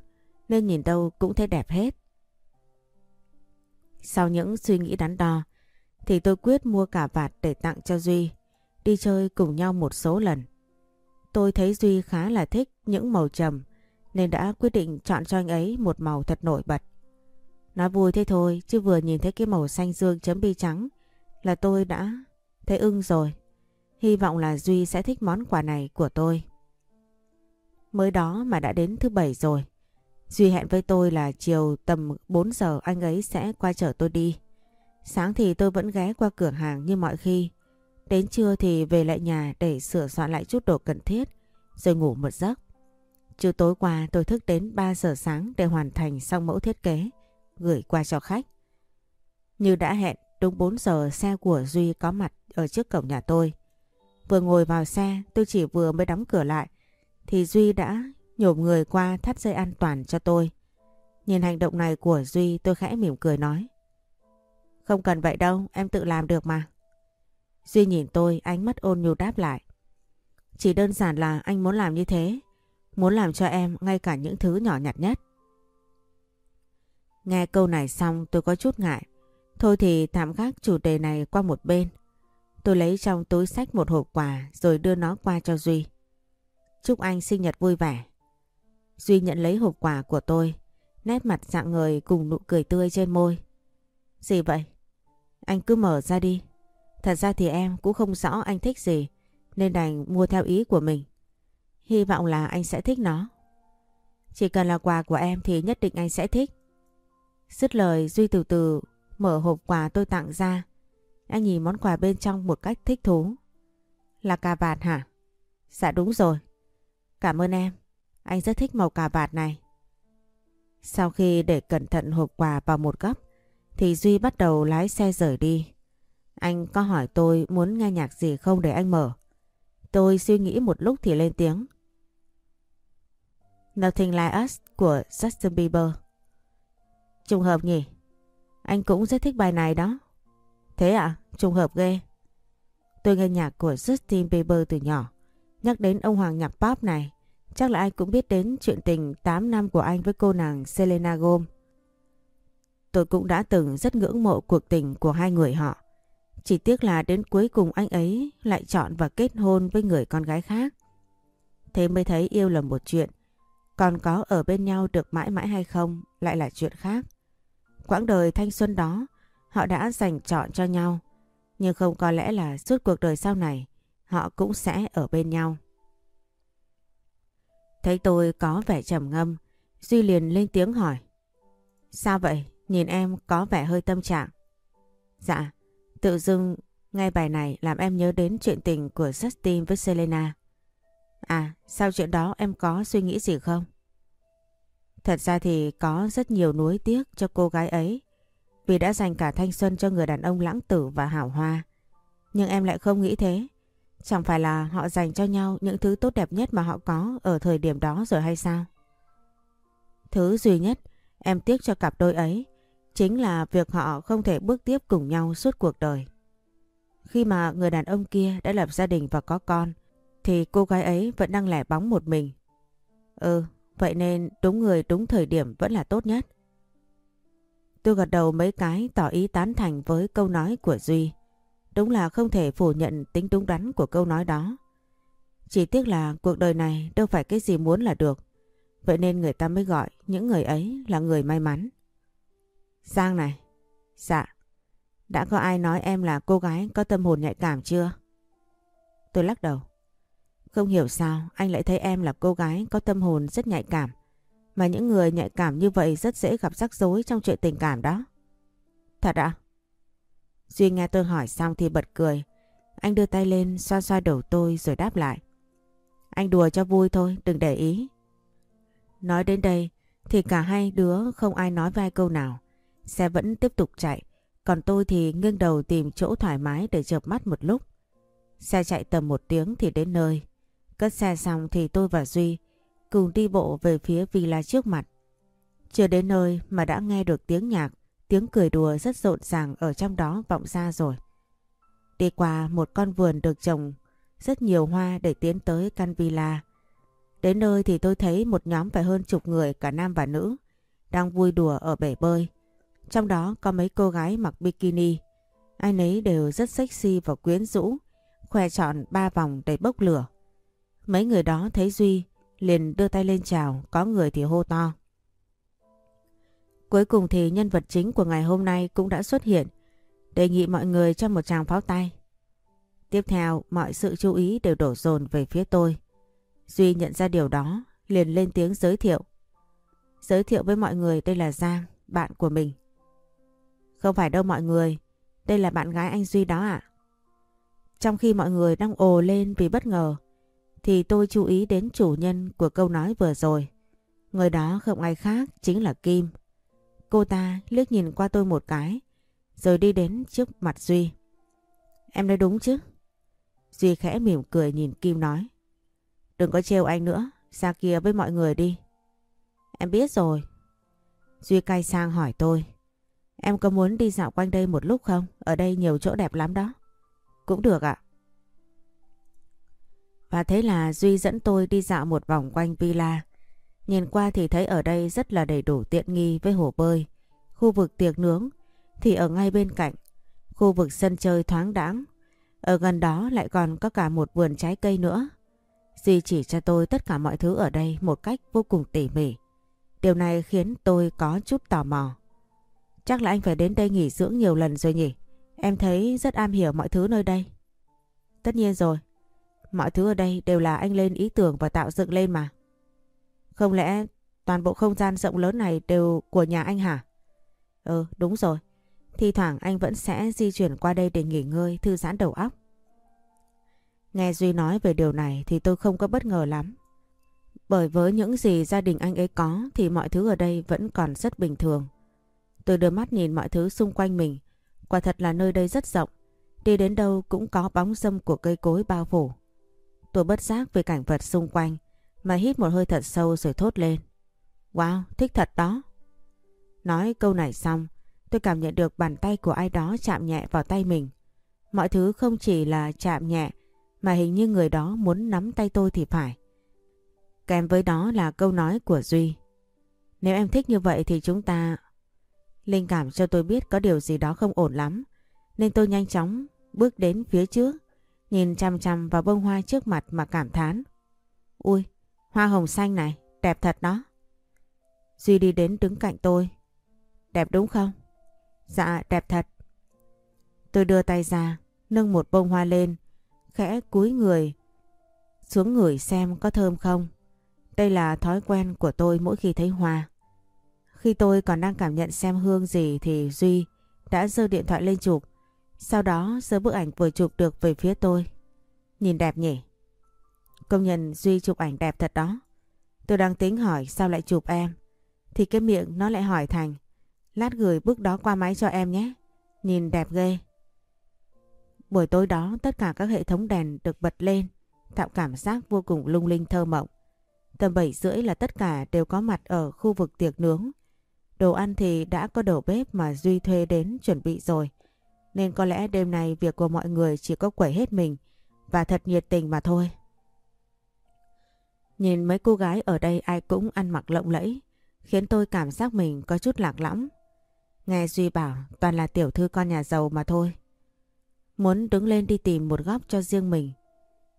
nên nhìn đâu cũng thấy đẹp hết. Sau những suy nghĩ đắn đo thì tôi quyết mua cả vạt để tặng cho Duy, đi chơi cùng nhau một số lần. Tôi thấy Duy khá là thích những màu trầm nên đã quyết định chọn cho anh ấy một màu thật nổi bật. Nói vui thế thôi chứ vừa nhìn thấy cái màu xanh dương chấm bi trắng là tôi đã thấy ưng rồi. Hy vọng là Duy sẽ thích món quà này của tôi. Mới đó mà đã đến thứ bảy rồi. Duy hẹn với tôi là chiều tầm 4 giờ anh ấy sẽ qua chở tôi đi. Sáng thì tôi vẫn ghé qua cửa hàng như mọi khi. Đến trưa thì về lại nhà để sửa soạn lại chút đồ cần thiết rồi ngủ một giấc. Chiều tối qua tôi thức đến 3 giờ sáng để hoàn thành xong mẫu thiết kế, gửi qua cho khách. Như đã hẹn, đúng 4 giờ xe của Duy có mặt ở trước cổng nhà tôi. Vừa ngồi vào xe, tôi chỉ vừa mới đóng cửa lại, thì Duy đã nhổm người qua thắt dây an toàn cho tôi. Nhìn hành động này của Duy tôi khẽ mỉm cười nói. Không cần vậy đâu, em tự làm được mà. Duy nhìn tôi ánh mắt ôn nhu đáp lại. Chỉ đơn giản là anh muốn làm như thế Muốn làm cho em ngay cả những thứ nhỏ nhặt nhất. Nghe câu này xong tôi có chút ngại. Thôi thì tạm gác chủ đề này qua một bên. Tôi lấy trong túi sách một hộp quà rồi đưa nó qua cho Duy. Chúc anh sinh nhật vui vẻ. Duy nhận lấy hộp quà của tôi. Nét mặt dạng người cùng nụ cười tươi trên môi. Gì vậy? Anh cứ mở ra đi. Thật ra thì em cũng không rõ anh thích gì, nên đành mua theo ý của mình. Hy vọng là anh sẽ thích nó. Chỉ cần là quà của em thì nhất định anh sẽ thích. Dứt lời, Duy từ từ mở hộp quà tôi tặng ra. Anh nhìn món quà bên trong một cách thích thú. Là cà vạt hả? Dạ đúng rồi. Cảm ơn em. Anh rất thích màu cà vạt này. Sau khi để cẩn thận hộp quà vào một góc, thì Duy bắt đầu lái xe rời đi. Anh có hỏi tôi muốn nghe nhạc gì không để anh mở. Tôi suy nghĩ một lúc thì lên tiếng. Nothing Like Us của Justin Bieber. Trùng hợp nhỉ? Anh cũng rất thích bài này đó. Thế ạ? À? Trùng hợp ghê. Tôi nghe nhạc của Justin Bieber từ nhỏ. Nhắc đến ông hoàng nhạc pop này, chắc là ai cũng biết đến chuyện tình 8 năm của anh với cô nàng Selena Gomez. Tôi cũng đã từng rất ngưỡng mộ cuộc tình của hai người họ. Chỉ tiếc là đến cuối cùng anh ấy lại chọn và kết hôn với người con gái khác. Thế mới thấy yêu là một chuyện, còn có ở bên nhau được mãi mãi hay không lại là chuyện khác. Quãng đời thanh xuân đó họ đã dành chọn cho nhau. Nhưng không có lẽ là suốt cuộc đời sau này họ cũng sẽ ở bên nhau. Thấy tôi có vẻ trầm ngâm, Duy liền lên tiếng hỏi. Sao vậy? Nhìn em có vẻ hơi tâm trạng. Dạ, tự dưng Nghe bài này làm em nhớ đến chuyện tình của Justin với Selena. À, sau chuyện đó em có suy nghĩ gì không? Thật ra thì có rất nhiều nuối tiếc cho cô gái ấy vì đã dành cả thanh xuân cho người đàn ông lãng tử và hảo hoa. Nhưng em lại không nghĩ thế. Chẳng phải là họ dành cho nhau những thứ tốt đẹp nhất mà họ có ở thời điểm đó rồi hay sao? Thứ duy nhất em tiếc cho cặp đôi ấy chính là việc họ không thể bước tiếp cùng nhau suốt cuộc đời. Khi mà người đàn ông kia đã lập gia đình và có con thì cô gái ấy vẫn đang lẻ bóng một mình. Ừ, vậy nên đúng người đúng thời điểm vẫn là tốt nhất. Tôi gật đầu mấy cái tỏ ý tán thành với câu nói của Duy. Đúng là không thể phủ nhận tính đúng đắn của câu nói đó. Chỉ tiếc là cuộc đời này đâu phải cái gì muốn là được. Vậy nên người ta mới gọi những người ấy là người may mắn. Giang này. Dạ. Đã có ai nói em là cô gái có tâm hồn nhạy cảm chưa? Tôi lắc đầu. Không hiểu sao anh lại thấy em là cô gái có tâm hồn rất nhạy cảm. Mà những người nhạy cảm như vậy rất dễ gặp rắc rối trong chuyện tình cảm đó. Thật ạ? Duy nghe tôi hỏi xong thì bật cười. Anh đưa tay lên xoa xoa đầu tôi rồi đáp lại. Anh đùa cho vui thôi, đừng để ý. Nói đến đây thì cả hai đứa không ai nói vai câu nào. Xe vẫn tiếp tục chạy, còn tôi thì nghiêng đầu tìm chỗ thoải mái để chợp mắt một lúc. Xe chạy tầm một tiếng thì đến nơi. Cất xe xong thì tôi và Duy cùng đi bộ về phía villa trước mặt. Chưa đến nơi mà đã nghe được tiếng nhạc, tiếng cười đùa rất rộn ràng ở trong đó vọng ra rồi. Đi qua một con vườn được trồng rất nhiều hoa để tiến tới căn villa. Đến nơi thì tôi thấy một nhóm phải hơn chục người cả nam và nữ đang vui đùa ở bể bơi. Trong đó có mấy cô gái mặc bikini. Ai nấy đều rất sexy và quyến rũ, khoe trọn ba vòng đầy bốc lửa. Mấy người đó thấy Duy liền đưa tay lên chào, có người thì hô to. Cuối cùng thì nhân vật chính của ngày hôm nay cũng đã xuất hiện. Đề nghị mọi người cho một tràng pháo tay. Tiếp theo, mọi sự chú ý đều đổ dồn về phía tôi. Duy nhận ra điều đó, liền lên tiếng giới thiệu. Giới thiệu với mọi người đây là Giang, bạn của mình. Không phải đâu mọi người, đây là bạn gái anh Duy đó ạ. Trong khi mọi người đang ồ lên vì bất ngờ, thì tôi chú ý đến chủ nhân của câu nói vừa rồi. Người đó không ai khác chính là Kim. Cô ta liếc nhìn qua tôi một cái, rồi đi đến trước mặt Duy. Em nói đúng chứ? Duy khẽ mỉm cười nhìn Kim nói. Đừng có trêu anh nữa, ra kia với mọi người đi. Em biết rồi. Duy cay sang hỏi tôi. Em có muốn đi dạo quanh đây một lúc không? Ở đây nhiều chỗ đẹp lắm đó. Cũng được ạ. Và thế là Duy dẫn tôi đi dạo một vòng quanh villa. Nhìn qua thì thấy ở đây rất là đầy đủ tiện nghi với hồ bơi. Khu vực tiệc nướng thì ở ngay bên cạnh. Khu vực sân chơi thoáng đãng. Ở gần đó lại còn có cả một vườn trái cây nữa. Duy chỉ cho tôi tất cả mọi thứ ở đây một cách vô cùng tỉ mỉ. Điều này khiến tôi có chút tò mò. Chắc là anh phải đến đây nghỉ dưỡng nhiều lần rồi nhỉ? Em thấy rất am hiểu mọi thứ nơi đây. Tất nhiên rồi. Mọi thứ ở đây đều là anh lên ý tưởng và tạo dựng lên mà. Không lẽ toàn bộ không gian rộng lớn này đều của nhà anh hả? Ừ, đúng rồi. Thì thoảng anh vẫn sẽ di chuyển qua đây để nghỉ ngơi, thư giãn đầu óc. Nghe Duy nói về điều này thì tôi không có bất ngờ lắm. Bởi với những gì gia đình anh ấy có thì mọi thứ ở đây vẫn còn rất bình thường. Tôi đưa mắt nhìn mọi thứ xung quanh mình. Quả thật là nơi đây rất rộng. Đi đến đâu cũng có bóng dâm của cây cối bao phủ. Tôi bất giác về cảnh vật xung quanh mà hít một hơi thật sâu rồi thốt lên. Wow, thích thật đó. Nói câu này xong, tôi cảm nhận được bàn tay của ai đó chạm nhẹ vào tay mình. Mọi thứ không chỉ là chạm nhẹ mà hình như người đó muốn nắm tay tôi thì phải. Kèm với đó là câu nói của Duy. Nếu em thích như vậy thì chúng ta... Linh cảm cho tôi biết có điều gì đó không ổn lắm. Nên tôi nhanh chóng bước đến phía trước Nhìn chăm chăm vào bông hoa trước mặt mà cảm thán. Ui, hoa hồng xanh này, đẹp thật đó. Duy đi đến đứng cạnh tôi. Đẹp đúng không? Dạ, đẹp thật. Tôi đưa tay ra, nâng một bông hoa lên, khẽ cúi người, xuống ngửi xem có thơm không. Đây là thói quen của tôi mỗi khi thấy hoa. Khi tôi còn đang cảm nhận xem hương gì thì Duy đã giơ điện thoại lên chụp Sau đó giơ bức ảnh vừa chụp được về phía tôi. Nhìn đẹp nhỉ? Công nhân Duy chụp ảnh đẹp thật đó. Tôi đang tính hỏi sao lại chụp em. Thì cái miệng nó lại hỏi Thành. Lát gửi bức đó qua máy cho em nhé. Nhìn đẹp ghê. Buổi tối đó, tất cả các hệ thống đèn được bật lên tạo cảm giác vô cùng lung linh thơ mộng. Tầm 7 rưỡi là tất cả đều có mặt ở khu vực tiệc nướng. Đồ ăn thì đã có đầu bếp mà Duy thuê đến chuẩn bị rồi. Nên có lẽ đêm nay việc của mọi người chỉ có quẩy hết mình và thật nhiệt tình mà thôi. Nhìn mấy cô gái ở đây ai cũng ăn mặc lộng lẫy, khiến tôi cảm giác mình có chút lạc lõng. Nghe Duy bảo toàn là tiểu thư con nhà giàu mà thôi. Muốn đứng lên đi tìm một góc cho riêng mình.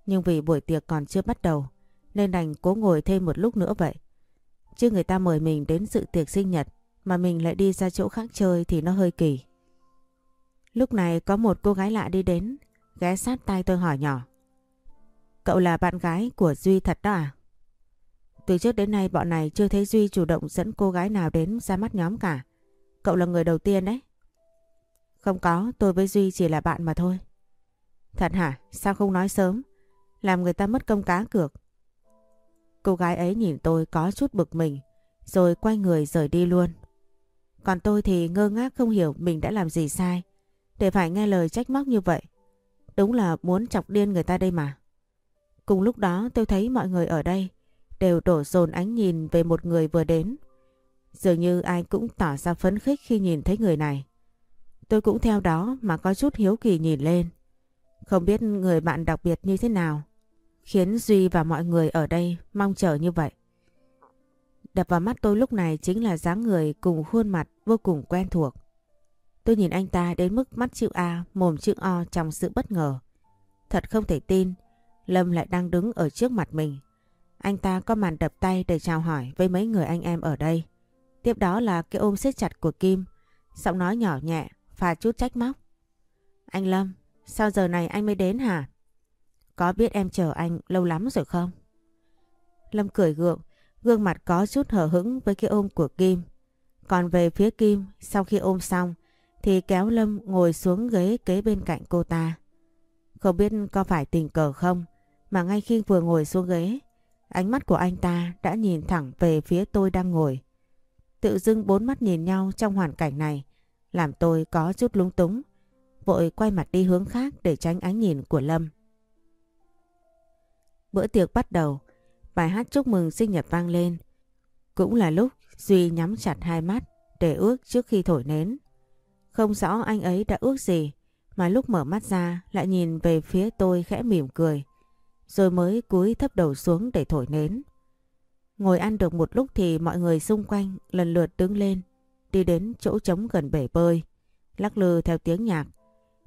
Nhưng vì buổi tiệc còn chưa bắt đầu nên đành cố ngồi thêm một lúc nữa vậy. Chứ người ta mời mình đến sự tiệc sinh nhật mà mình lại đi ra chỗ khác chơi thì nó hơi kỳ. Lúc này có một cô gái lạ đi đến, ghé sát tay tôi hỏi nhỏ. Cậu là bạn gái của Duy thật đó à? Từ trước đến nay bọn này chưa thấy Duy chủ động dẫn cô gái nào đến ra mắt nhóm cả. Cậu là người đầu tiên đấy. Không có, tôi với Duy chỉ là bạn mà thôi. Thật hả? Sao không nói sớm? Làm người ta mất công cá cược. Cô gái ấy nhìn tôi có chút bực mình, rồi quay người rời đi luôn. Còn tôi thì ngơ ngác không hiểu mình đã làm gì sai, để phải nghe lời trách móc như vậy. Đúng là muốn chọc điên người ta đây mà. Cùng lúc đó tôi thấy mọi người ở đây đều đổ dồn ánh nhìn về một người vừa đến. Dường như ai cũng tỏ ra phấn khích khi nhìn thấy người này. Tôi cũng theo đó mà có chút hiếu kỳ nhìn lên. Không biết người bạn đặc biệt như thế nào khiến Duy và mọi người ở đây mong chờ như vậy. Đập vào mắt tôi lúc này chính là dáng người cùng khuôn mặt vô cùng quen thuộc. Tôi nhìn anh ta đến mức mắt chữ A, mồm chữ O trong sự bất ngờ. Thật không thể tin, Lâm lại đang đứng ở trước mặt mình. Anh ta có màn đập tay để chào hỏi với mấy người anh em ở đây. Tiếp đó là cái ôm siết chặt của Kim, giọng nói nhỏ nhẹ, pha chút trách móc. Anh Lâm, sao giờ này anh mới đến hả? Có biết em chờ anh lâu lắm rồi không? Lâm cười gượng, gương mặt có chút hở hững với cái ôm của Kim. Còn về phía Kim, sau khi ôm xong, thì kéo Lâm ngồi xuống ghế kế bên cạnh cô ta. Không biết có phải tình cờ không, mà ngay khi vừa ngồi xuống ghế, ánh mắt của anh ta đã nhìn thẳng về phía tôi đang ngồi. Tự dưng bốn mắt nhìn nhau trong hoàn cảnh này, làm tôi có chút lúng túng, vội quay mặt đi hướng khác để tránh ánh nhìn của Lâm. Bữa tiệc bắt đầu, bài hát chúc mừng sinh nhật vang lên. Cũng là lúc Duy nhắm chặt hai mắt để ước trước khi thổi nến. Không rõ anh ấy đã ước gì mà lúc mở mắt ra lại nhìn về phía tôi khẽ mỉm cười. Rồi mới cúi thấp đầu xuống để thổi nến. Ngồi ăn được một lúc thì mọi người xung quanh lần lượt đứng lên, đi đến chỗ trống gần bể bơi, lắc lư theo tiếng nhạc.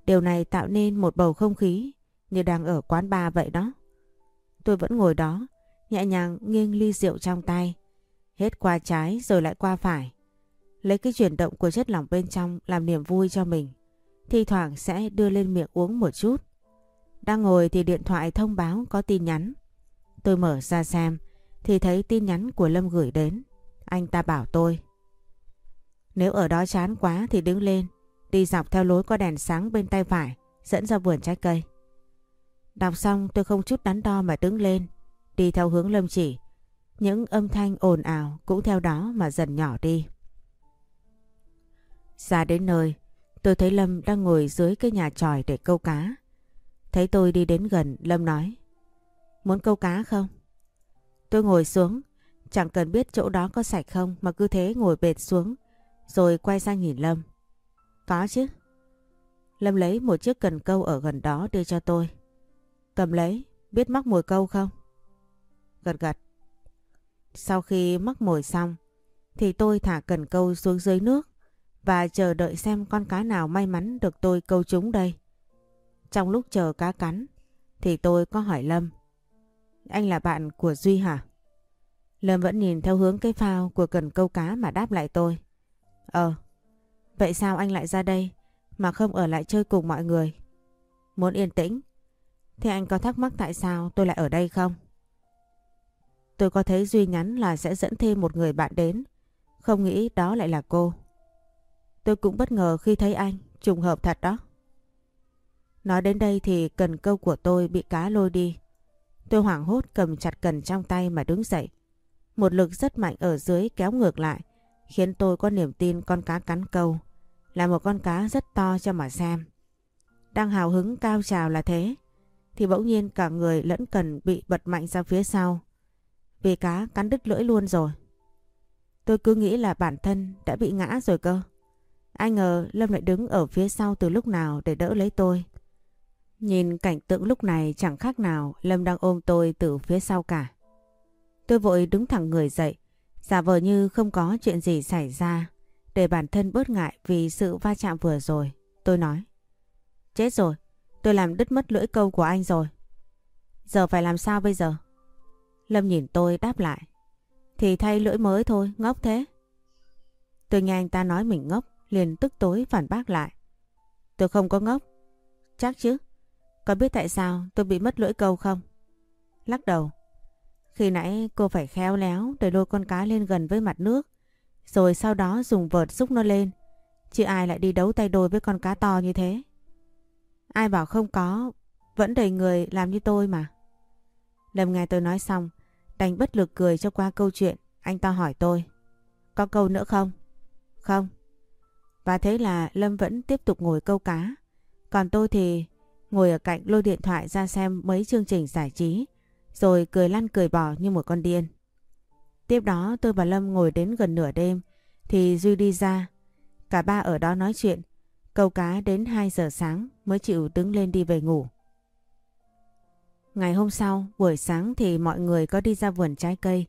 Điều này tạo nên một bầu không khí như đang ở quán bar vậy đó. Tôi vẫn ngồi đó, nhẹ nhàng nghiêng ly rượu trong tay. Hết qua trái rồi lại qua phải. Lấy cái chuyển động của chất lỏng bên trong làm niềm vui cho mình. thi thoảng sẽ đưa lên miệng uống một chút. Đang ngồi thì điện thoại thông báo có tin nhắn. Tôi mở ra xem thì thấy tin nhắn của Lâm gửi đến. Anh ta bảo tôi. Nếu ở đó chán quá thì đứng lên, đi dọc theo lối có đèn sáng bên tay phải, dẫn ra vườn trái cây. Đọc xong tôi không chút đắn đo mà đứng lên, đi theo hướng Lâm chỉ. Những âm thanh ồn ào cũng theo đó mà dần nhỏ đi. Ra đến nơi, tôi thấy Lâm đang ngồi dưới cái nhà tròi để câu cá. Thấy tôi đi đến gần, Lâm nói. Muốn câu cá không? Tôi ngồi xuống, chẳng cần biết chỗ đó có sạch không mà cứ thế ngồi bệt xuống, rồi quay sang nhìn Lâm. Có chứ. Lâm lấy một chiếc cần câu ở gần đó đưa cho tôi. Cầm lấy, biết mắc mồi câu không? Gật gật. Sau khi mắc mồi xong, thì tôi thả cần câu xuống dưới nước và chờ đợi xem con cá nào may mắn được tôi câu chúng đây. Trong lúc chờ cá cắn, thì tôi có hỏi Lâm. Anh là bạn của Duy hả? Lâm vẫn nhìn theo hướng cái phao của cần câu cá mà đáp lại tôi. Ờ, vậy sao anh lại ra đây mà không ở lại chơi cùng mọi người? Muốn yên tĩnh Thế anh có thắc mắc tại sao tôi lại ở đây không? Tôi có thấy Duy nhắn là sẽ dẫn thêm một người bạn đến. Không nghĩ đó lại là cô. Tôi cũng bất ngờ khi thấy anh, trùng hợp thật đó. Nói đến đây thì cần câu của tôi bị cá lôi đi. Tôi hoảng hốt cầm chặt cần trong tay mà đứng dậy. Một lực rất mạnh ở dưới kéo ngược lại, khiến tôi có niềm tin con cá cắn câu. Là một con cá rất to cho mà xem. Đang hào hứng cao trào là thế, thì bỗng nhiên cả người lẫn cần bị bật mạnh ra phía sau. Vì cá cắn đứt lưỡi luôn rồi. Tôi cứ nghĩ là bản thân đã bị ngã rồi cơ. Ai ngờ Lâm lại đứng ở phía sau từ lúc nào để đỡ lấy tôi. Nhìn cảnh tượng lúc này chẳng khác nào Lâm đang ôm tôi từ phía sau cả. Tôi vội đứng thẳng người dậy, giả vờ như không có chuyện gì xảy ra, để bản thân bớt ngại vì sự va chạm vừa rồi. Tôi nói, chết rồi, tôi làm đứt mất lưỡi câu của anh rồi. Giờ phải làm sao bây giờ? Lâm nhìn tôi đáp lại, thì thay lưỡi mới thôi, ngốc thế. Tôi nghe anh ta nói mình ngốc, liền tức tối phản bác lại. Tôi không có ngốc. Chắc chứ. Có biết tại sao tôi bị mất lưỡi câu không? Lắc đầu. Khi nãy cô phải khéo léo để lôi con cá lên gần với mặt nước. Rồi sau đó dùng vợt xúc nó lên. Chứ ai lại đi đấu tay đôi với con cá to như thế. Ai bảo không có, vẫn đầy người làm như tôi mà. Lâm nghe tôi nói xong, đành bất lực cười cho qua câu chuyện. Anh ta hỏi tôi. Có câu nữa không? Không. Và thế là Lâm vẫn tiếp tục ngồi câu cá. Còn tôi thì ngồi ở cạnh lôi điện thoại ra xem mấy chương trình giải trí, rồi cười lăn cười bỏ như một con điên. Tiếp đó tôi và Lâm ngồi đến gần nửa đêm, thì Duy đi ra. Cả ba ở đó nói chuyện, câu cá đến 2 giờ sáng mới chịu đứng lên đi về ngủ. Ngày hôm sau, buổi sáng thì mọi người có đi ra vườn trái cây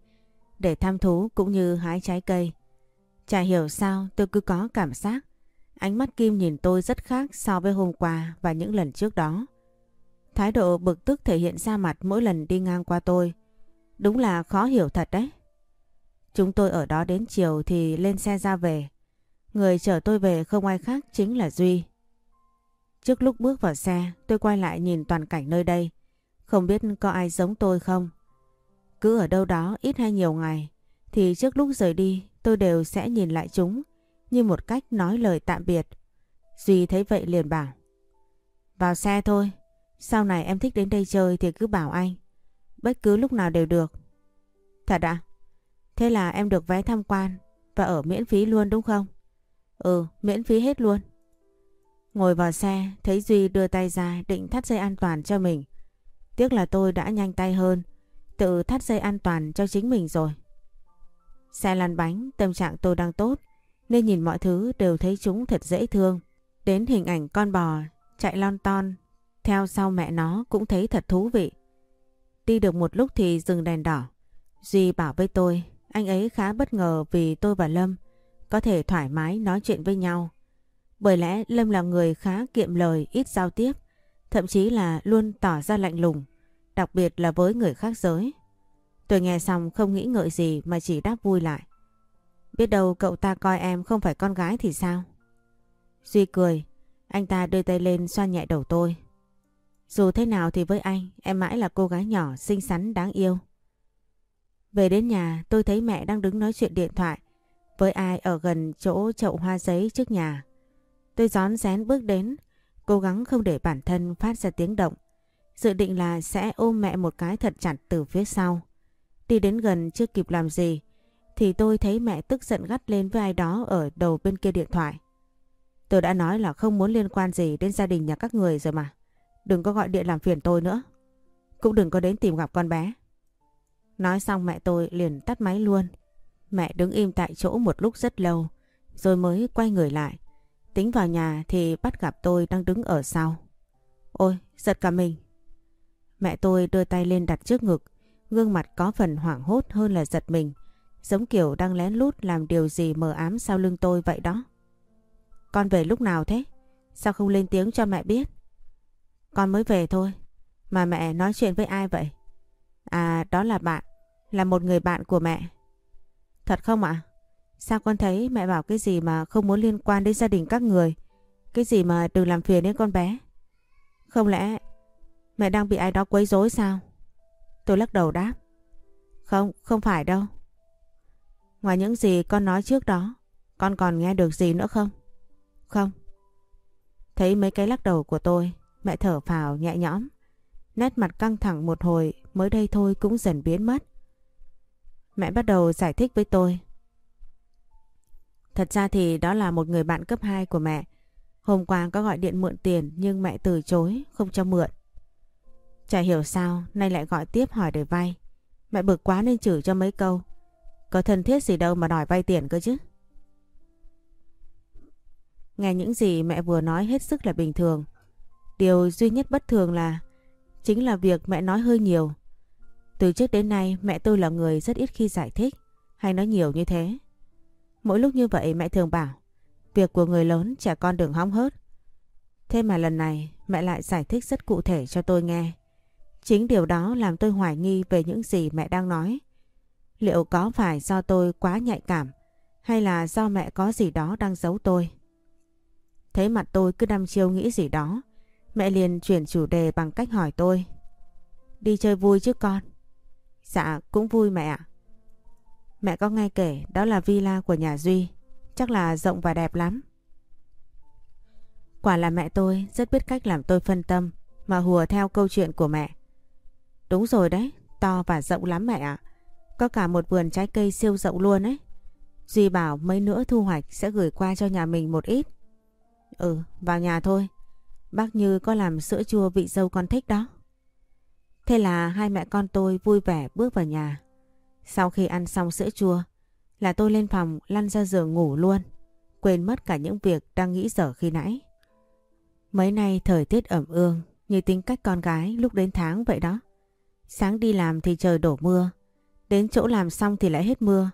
để thăm thú cũng như hái trái cây. Chả hiểu sao tôi cứ có cảm giác ánh mắt Kim nhìn tôi rất khác so với hôm qua và những lần trước đó. Thái độ bực tức thể hiện ra mặt mỗi lần đi ngang qua tôi. Đúng là khó hiểu thật đấy. Chúng tôi ở đó đến chiều thì lên xe ra về. Người chở tôi về không ai khác chính là Duy. Trước lúc bước vào xe, tôi quay lại nhìn toàn cảnh nơi đây. Không biết có ai giống tôi không? Cứ ở đâu đó ít hay nhiều ngày, thì trước lúc rời đi, tôi đều sẽ nhìn lại chúng như một cách nói lời tạm biệt. Duy thấy vậy liền bảo. Vào xe thôi, sau này em thích đến đây chơi thì cứ bảo anh. Bất cứ lúc nào đều được. Thật ạ? Thế là em được vé tham quan và ở miễn phí luôn đúng không? Ừ, miễn phí hết luôn. Ngồi vào xe, thấy Duy đưa tay ra định thắt dây an toàn cho mình. Tiếc là tôi đã nhanh tay hơn, tự thắt dây an toàn cho chính mình rồi. Xe lăn bánh, tâm trạng tôi đang tốt, nên nhìn mọi thứ đều thấy chúng thật dễ thương. Đến hình ảnh con bò chạy lon ton theo sau mẹ nó cũng thấy thật thú vị. Đi được một lúc thì dừng đèn đỏ. Duy bảo với tôi anh ấy khá bất ngờ vì tôi và Lâm có thể thoải mái nói chuyện với nhau. Bởi lẽ Lâm là người khá kiệm lời, ít giao tiếp, thậm chí là luôn tỏ ra lạnh lùng, đặc biệt là với người khác giới. Tôi nghe xong không nghĩ ngợi gì mà chỉ đáp vui lại. Biết đâu cậu ta coi em không phải con gái thì sao? Duy cười, anh ta đưa tay lên xoa nhẹ đầu tôi. Dù thế nào thì với anh, em mãi là cô gái nhỏ xinh xắn đáng yêu. Về đến nhà tôi thấy mẹ đang đứng nói chuyện điện thoại với ai ở gần chỗ chậu hoa giấy trước nhà. Tôi gión rén bước đến, cố gắng không để bản thân phát ra tiếng động. Dự định là sẽ ôm mẹ một cái thật chặt từ phía sau. Đi đến gần chưa kịp làm gì thì tôi thấy mẹ tức giận gắt lên với ai đó ở đầu bên kia điện thoại. Tôi đã nói là không muốn liên quan gì đến gia đình nhà các người rồi mà. Đừng có gọi điện làm phiền tôi nữa. Cũng đừng có đến tìm gặp con bé. Nói xong mẹ tôi liền tắt máy luôn. Mẹ đứng im tại chỗ một lúc rất lâu, rồi mới quay người lại. Tính vào nhà thì bắt gặp tôi đang đứng ở sau. Ôi, giật cả mình. Mẹ tôi đưa tay lên đặt trước ngực, gương mặt có phần hoảng hốt hơn là giật mình. Giống kiểu đang lén lút làm điều gì mờ ám sau lưng tôi vậy đó. Con về lúc nào thế? Sao không lên tiếng cho mẹ biết? Con mới về thôi. Mà mẹ nói chuyện với ai vậy? À đó là bạn. Là một người bạn của mẹ. Thật không ạ? Sao con thấy mẹ bảo cái gì mà không muốn liên quan đến gia đình các người? Cái gì mà đừng làm phiền đến con bé? Không lẽ mẹ đang bị ai đó quấy rối sao? Tôi lắc đầu đáp. Không, không phải đâu. Ngoài những gì con nói trước đó, con còn nghe được gì nữa không? Không. Thấy mấy cái lắc đầu của tôi, Mẹ thở phào nhẹ nhõm. Nét mặt căng thẳng một hồi mới đây thôi cũng dần biến mất. Mẹ bắt đầu giải thích với tôi. Thật ra thì đó là một người bạn cấp 2 của mẹ. Hôm qua có gọi điện mượn tiền nhưng mẹ từ chối, không cho mượn. Chả hiểu sao, nay lại gọi tiếp hỏi để vay. Mẹ bực quá nên chửi cho mấy câu. Có thân thiết gì đâu mà đòi vay tiền cơ chứ. Nghe những gì mẹ vừa nói hết sức là bình thường. Điều duy nhất bất thường là, chính là việc mẹ nói hơi nhiều. Từ trước đến nay, mẹ tôi là người rất ít khi giải thích, hay nói nhiều như thế. Mỗi lúc như vậy, mẹ thường bảo, việc của người lớn, trẻ con đừng hóng hớt. Thế mà lần này, mẹ lại giải thích rất cụ thể cho tôi nghe. Chính điều đó làm tôi hoài nghi về những gì mẹ đang nói. Liệu có phải do tôi quá nhạy cảm hay là do mẹ có gì đó đang giấu tôi? Thấy mặt tôi cứ đăm chiêu nghĩ gì đó, mẹ liền chuyển chủ đề bằng cách hỏi tôi. Đi chơi vui chứ con? Dạ cũng vui mẹ ạ. Mẹ có nghe kể đó là villa của nhà Duy, chắc là rộng và đẹp lắm. Quả là mẹ tôi rất biết cách làm tôi phân tâm mà hùa theo câu chuyện của mẹ. Đúng rồi đấy, to và rộng lắm mẹ ạ. Có cả một vườn trái cây siêu rộng luôn ấy. Duy bảo mấy nữa thu hoạch sẽ gửi qua cho nhà mình một ít. Ừ, vào nhà thôi. Bác Như có làm sữa chua vị dâu con thích đó. Thế là hai mẹ con tôi vui vẻ bước vào nhà. Sau khi ăn xong sữa chua là tôi lên phòng lăn ra giường ngủ luôn. Quên mất cả những việc đang nghĩ dở khi nãy. Mấy nay thời tiết ẩm ương như tính cách con gái lúc đến tháng vậy đó. Sáng đi làm thì trời đổ mưa. Đến chỗ làm xong thì lại hết mưa.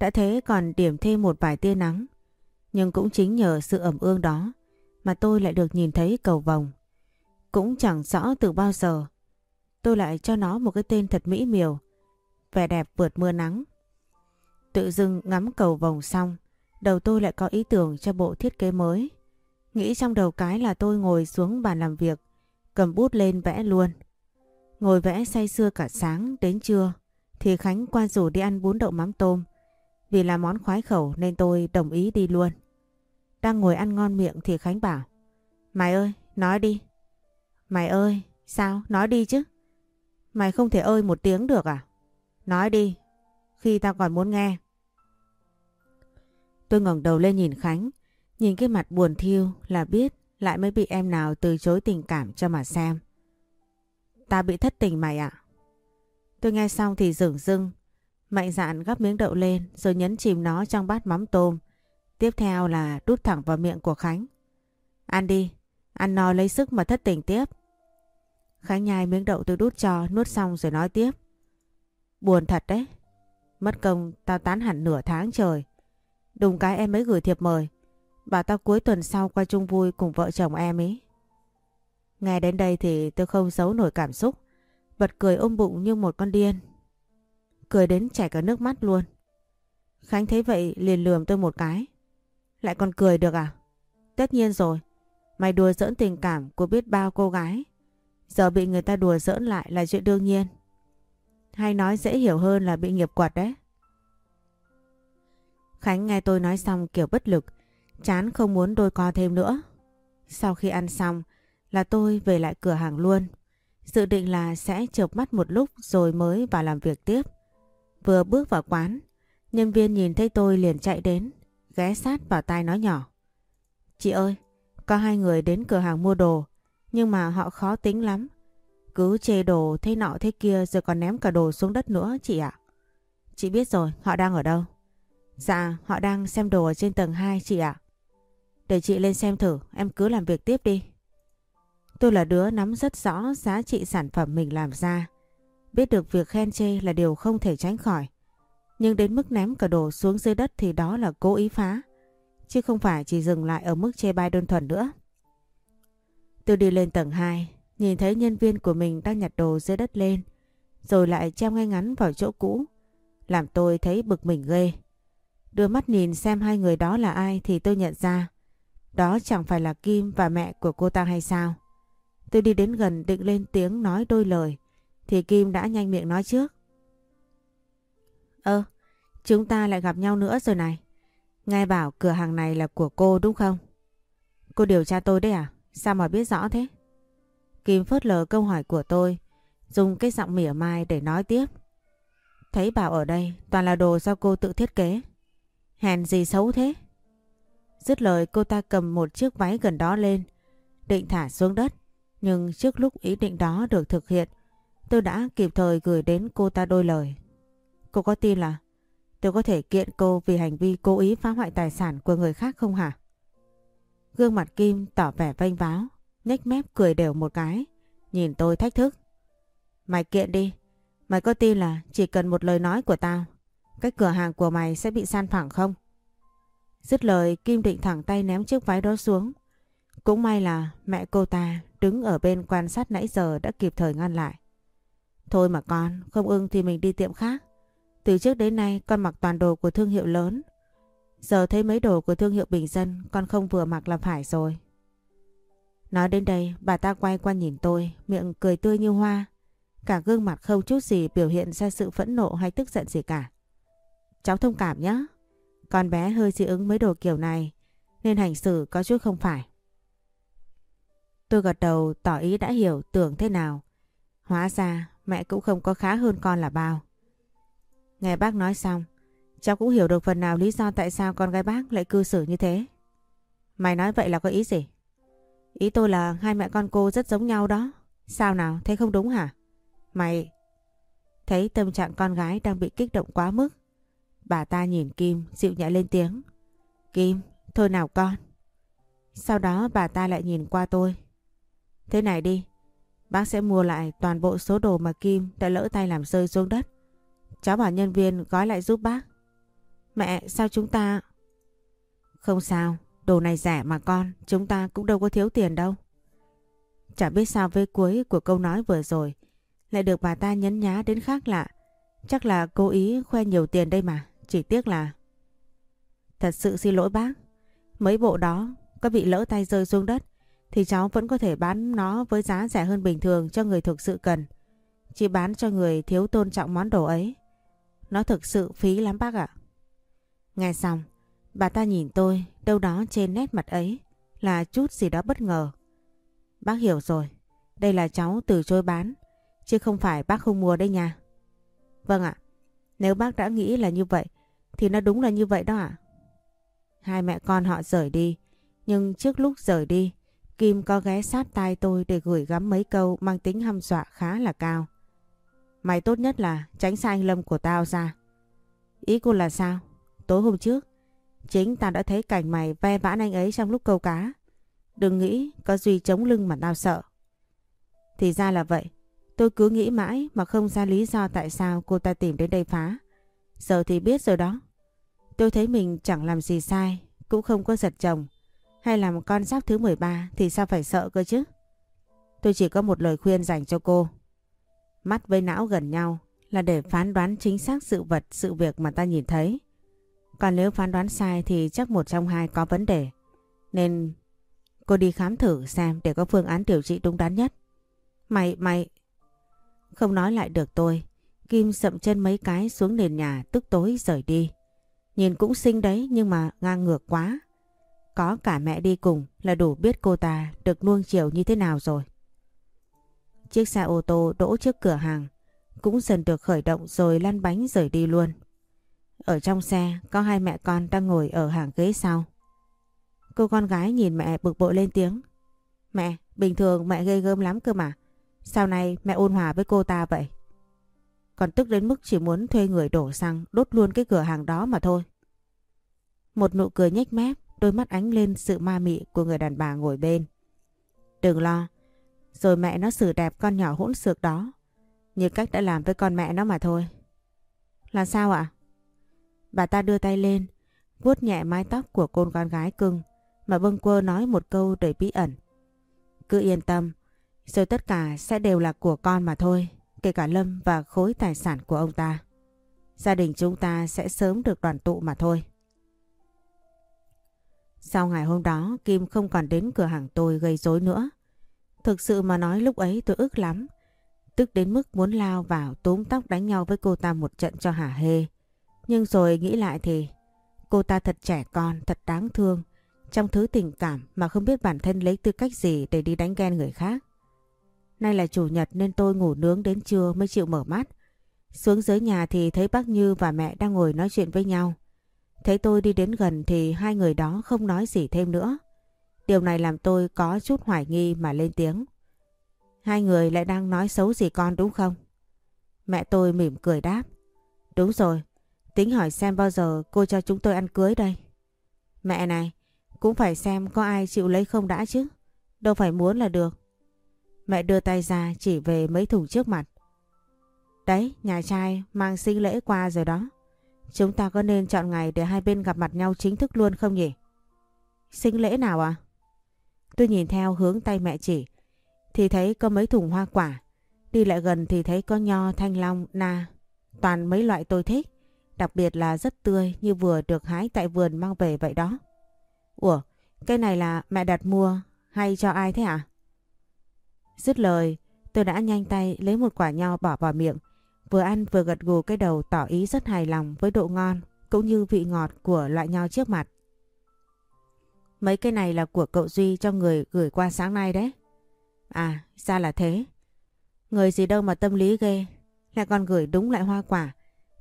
Đã thế còn điểm thêm một vài tia nắng. Nhưng cũng chính nhờ sự ẩm ương đó mà tôi lại được nhìn thấy cầu vồng. Cũng chẳng rõ từ bao giờ tôi lại cho nó một cái tên thật mỹ miều. Vẻ đẹp vượt mưa nắng. Tự dưng ngắm cầu vồng xong, đầu tôi lại có ý tưởng cho bộ thiết kế mới. Nghĩ trong đầu cái là tôi ngồi xuống bàn làm việc, cầm bút lên vẽ luôn. Ngồi vẽ say sưa cả sáng đến trưa thì Khánh qua rủ đi ăn bún đậu mắm tôm. Vì là món khoái khẩu nên tôi đồng ý đi luôn. Đang ngồi ăn ngon miệng thì Khánh bảo Mày ơi, nói đi. Mày ơi, sao? Nói đi chứ. Mày không thể ơi một tiếng được à? Nói đi, khi tao còn muốn nghe. Tôi ngẩng đầu lên nhìn Khánh, nhìn cái mặt buồn thiêu là biết lại mới bị em nào từ chối tình cảm cho mà xem. Ta bị thất tình mày ạ. Tôi nghe xong thì rửng rưng, mạnh dạn gắp miếng đậu lên rồi nhấn chìm nó trong bát mắm tôm. Tiếp theo là đút thẳng vào miệng của Khánh. Ăn đi, ăn no lấy sức mà thất tình tiếp. Khánh nhai miếng đậu tôi đút cho, nuốt xong rồi nói tiếp. Buồn thật đấy. Mất công tao tán hẳn nửa tháng trời. Đùng cái em mới gửi thiệp mời. Bảo tao cuối tuần sau qua chung vui cùng vợ chồng em ấy. Nghe đến đây thì tôi không giấu nổi cảm xúc. Bật cười ôm bụng như một con điên. Cười đến chảy cả nước mắt luôn. Khánh thấy vậy liền lườm tôi một cái. Lại còn cười được à? Tất nhiên rồi. Mày đùa giỡn tình cảm của biết bao cô gái. Giờ bị người ta đùa giỡn lại là chuyện đương nhiên. Hay nói dễ hiểu hơn là bị nghiệp quật đấy. Khánh nghe tôi nói xong kiểu bất lực, chán không muốn đôi co thêm nữa. Sau khi ăn xong là tôi về lại cửa hàng luôn. Dự định là sẽ chợp mắt một lúc rồi mới vào làm việc tiếp. Vừa bước vào quán, nhân viên nhìn thấy tôi liền chạy đến, ghé sát vào tai nói nhỏ. Chị ơi, có hai người đến cửa hàng mua đồ, nhưng mà họ khó tính lắm. Cứ chê đồ thế nọ thế kia rồi còn ném cả đồ xuống đất nữa chị ạ. Chị biết rồi, họ đang ở đâu? Dạ, họ đang xem đồ ở trên tầng 2 chị ạ. Để chị lên xem thử, em cứ làm việc tiếp đi. Tôi là đứa nắm rất rõ giá trị sản phẩm mình làm ra. Biết được việc khen chê là điều không thể tránh khỏi. Nhưng đến mức ném cả đồ xuống dưới đất thì đó là cố ý phá. Chứ không phải chỉ dừng lại ở mức chê bai đơn thuần nữa. Tôi đi lên tầng 2, nhìn thấy nhân viên của mình đang nhặt đồ dưới đất lên, rồi lại treo ngay ngắn vào chỗ cũ, làm tôi thấy bực mình ghê. Đưa mắt nhìn xem hai người đó là ai thì tôi nhận ra, đó chẳng phải là Kim và mẹ của cô ta hay sao. Tôi đi đến gần định lên tiếng nói đôi lời, thì Kim đã nhanh miệng nói trước. Ơ, chúng ta lại gặp nhau nữa rồi này. Nghe bảo cửa hàng này là của cô đúng không? Cô điều tra tôi đấy à? Sao mà biết rõ thế? Kim phớt lờ câu hỏi của tôi, dùng cái giọng mỉa mai để nói tiếp. Thấy bảo ở đây toàn là đồ do cô tự thiết kế. Hèn gì xấu thế? Dứt lời cô ta cầm một chiếc váy gần đó lên, định thả xuống đất. Nhưng trước lúc ý định đó được thực hiện, tôi đã kịp thời gửi đến cô ta đôi lời. Cô có tin là tôi có thể kiện cô vì hành vi cố ý phá hoại tài sản của người khác không hả? Gương mặt Kim tỏ vẻ vênh váo, nhếch mép cười đều một cái, nhìn tôi thách thức. Mày kiện đi, mày có tin là chỉ cần một lời nói của tao, cái cửa hàng của mày sẽ bị san phẳng không? Dứt lời Kim định thẳng tay ném chiếc váy đó xuống. Cũng may là mẹ cô ta đứng ở bên quan sát nãy giờ đã kịp thời ngăn lại. Thôi mà con, không ưng thì mình đi tiệm khác. Từ trước đến nay con mặc toàn đồ của thương hiệu lớn. Giờ thấy mấy đồ của thương hiệu bình dân con không vừa mặc là phải rồi. Nói đến đây bà ta quay qua nhìn tôi, miệng cười tươi như hoa. Cả gương mặt không chút gì biểu hiện ra sự phẫn nộ hay tức giận gì cả. Cháu thông cảm nhé. Con bé hơi dị ứng mấy đồ kiểu này nên hành xử có chút không phải. Tôi gật đầu tỏ ý đã hiểu tưởng thế nào. Hóa ra mẹ cũng không có khá hơn con là bao. Nghe bác nói xong, cháu cũng hiểu được phần nào lý do tại sao con gái bác lại cư xử như thế. Mày nói vậy là có ý gì? Ý tôi là hai mẹ con cô rất giống nhau đó. Sao nào, thế không đúng hả? Mày... Thấy tâm trạng con gái đang bị kích động quá mức. Bà ta nhìn Kim dịu nhẹ lên tiếng. Kim, thôi nào con. Sau đó bà ta lại nhìn qua tôi. Thế này đi, bác sẽ mua lại toàn bộ số đồ mà Kim đã lỡ tay làm rơi xuống đất. Cháu bảo nhân viên gói lại giúp bác. Mẹ, sao chúng ta... Không sao, đồ này rẻ mà con, chúng ta cũng đâu có thiếu tiền đâu. Chả biết sao với cuối của câu nói vừa rồi, lại được bà ta nhấn nhá đến khác lạ. Chắc là cố ý khoe nhiều tiền đây mà, chỉ tiếc là... Thật sự xin lỗi bác, mấy bộ đó có bị lỡ tay rơi xuống đất thì cháu vẫn có thể bán nó với giá rẻ hơn bình thường cho người thực sự cần. Chỉ bán cho người thiếu tôn trọng món đồ ấy. Nó thực sự phí lắm bác ạ. Nghe xong, bà ta nhìn tôi đâu đó trên nét mặt ấy là chút gì đó bất ngờ. Bác hiểu rồi, đây là cháu từ chối bán, chứ không phải bác không mua đây nha. Vâng ạ, nếu bác đã nghĩ là như vậy thì nó đúng là như vậy đó ạ. Hai mẹ con họ rời đi, nhưng trước lúc rời đi Kim có ghé sát tai tôi để gửi gắm mấy câu mang tính hăm dọa khá là cao. Mày tốt nhất là tránh xa anh Lâm của tao ra. Ý cô là sao? Tối hôm trước, chính tao đã thấy cảnh mày ve vãn anh ấy trong lúc câu cá. Đừng nghĩ có Duy chống lưng mà tao sợ. Thì ra là vậy. Tôi cứ nghĩ mãi mà không ra lý do tại sao cô ta tìm đến đây phá. Giờ thì biết rồi đó. Tôi thấy mình chẳng làm gì sai, cũng không có giật chồng. Hay là một con giáp thứ 13 thì sao phải sợ cơ chứ? Tôi chỉ có một lời khuyên dành cho cô. Mắt với não gần nhau là để phán đoán chính xác sự vật, sự việc mà ta nhìn thấy. Còn nếu phán đoán sai thì chắc một trong hai có vấn đề. Nên cô đi khám thử xem để có phương án điều trị đúng đắn nhất. Mày, mày... Không nói lại được tôi. Kim sậm chân mấy cái xuống nền nhà tức tối rời đi. Nhìn cũng xinh đấy nhưng mà ngang ngược quá. Có cả mẹ đi cùng là đủ biết cô ta được nuông chiều như thế nào rồi. Chiếc xe ô tô đỗ trước cửa hàng cũng dần được khởi động rồi lăn bánh rời đi luôn. Ở trong xe có hai mẹ con đang ngồi ở hàng ghế sau. Cô con gái nhìn mẹ bực bội lên tiếng. Mẹ, bình thường mẹ gây gớm lắm cơ mà. Sau này mẹ ôn hòa với cô ta vậy. Còn tức đến mức chỉ muốn thuê người đổ xăng đốt luôn cái cửa hàng đó mà thôi. Một nụ cười nhếch mép đôi mắt ánh lên sự ma mị của người đàn bà ngồi bên. Đừng lo, rồi mẹ nó xử đẹp con nhỏ hỗn xược đó, như cách đã làm với con mẹ nó mà thôi. Là sao ạ? Bà ta đưa tay lên, vuốt nhẹ mái tóc của cô con gái cưng, mà bâng quơ nói một câu đầy bí ẩn. Cứ yên tâm, rồi tất cả sẽ đều là của con mà thôi, kể cả Lâm và khối tài sản của ông ta. Gia đình chúng ta sẽ sớm được đoàn tụ mà thôi. Sau ngày hôm đó Kim không còn đến cửa hàng tôi gây rối nữa. Thực sự mà nói lúc ấy tôi ức lắm. Tức đến mức muốn lao vào túm tóc đánh nhau với cô ta một trận cho hả hê. Nhưng rồi nghĩ lại thì cô ta thật trẻ con, thật đáng thương. Trong thứ tình cảm mà không biết bản thân lấy tư cách gì để đi đánh ghen người khác. Nay là chủ nhật nên tôi ngủ nướng đến trưa mới chịu mở mắt. Xuống dưới nhà thì thấy bác Như và mẹ đang ngồi nói chuyện với nhau. Thấy tôi đi đến gần thì hai người đó không nói gì thêm nữa. Điều này làm tôi có chút hoài nghi mà lên tiếng. Hai người lại đang nói xấu gì con đúng không? Mẹ tôi mỉm cười đáp. Đúng rồi, tính hỏi xem bao giờ cô cho chúng tôi ăn cưới đây. Mẹ này, cũng phải xem có ai chịu lấy không đã chứ. Đâu phải muốn là được. Mẹ đưa tay ra chỉ về mấy thùng trước mặt. Đấy, nhà trai mang sinh lễ qua rồi đó. Chúng ta có nên chọn ngày để hai bên gặp mặt nhau chính thức luôn không nhỉ? Sinh lễ nào à? Tôi nhìn theo hướng tay mẹ chỉ. Thì thấy có mấy thùng hoa quả. Đi lại gần thì thấy có nho, thanh long, na. Toàn mấy loại tôi thích. Đặc biệt là rất tươi như vừa được hái tại vườn mang về vậy đó. Ủa, cây này là mẹ đặt mua hay cho ai thế à? Dứt lời, tôi đã nhanh tay lấy một quả nho bỏ vào miệng. Vừa ăn vừa gật gù cái đầu tỏ ý rất hài lòng với độ ngon cũng như vị ngọt của loại nho trước mặt. Mấy cái này là của cậu Duy cho người gửi qua sáng nay đấy. À, ra là thế. Người gì đâu mà tâm lý ghê, lại còn gửi đúng lại hoa quả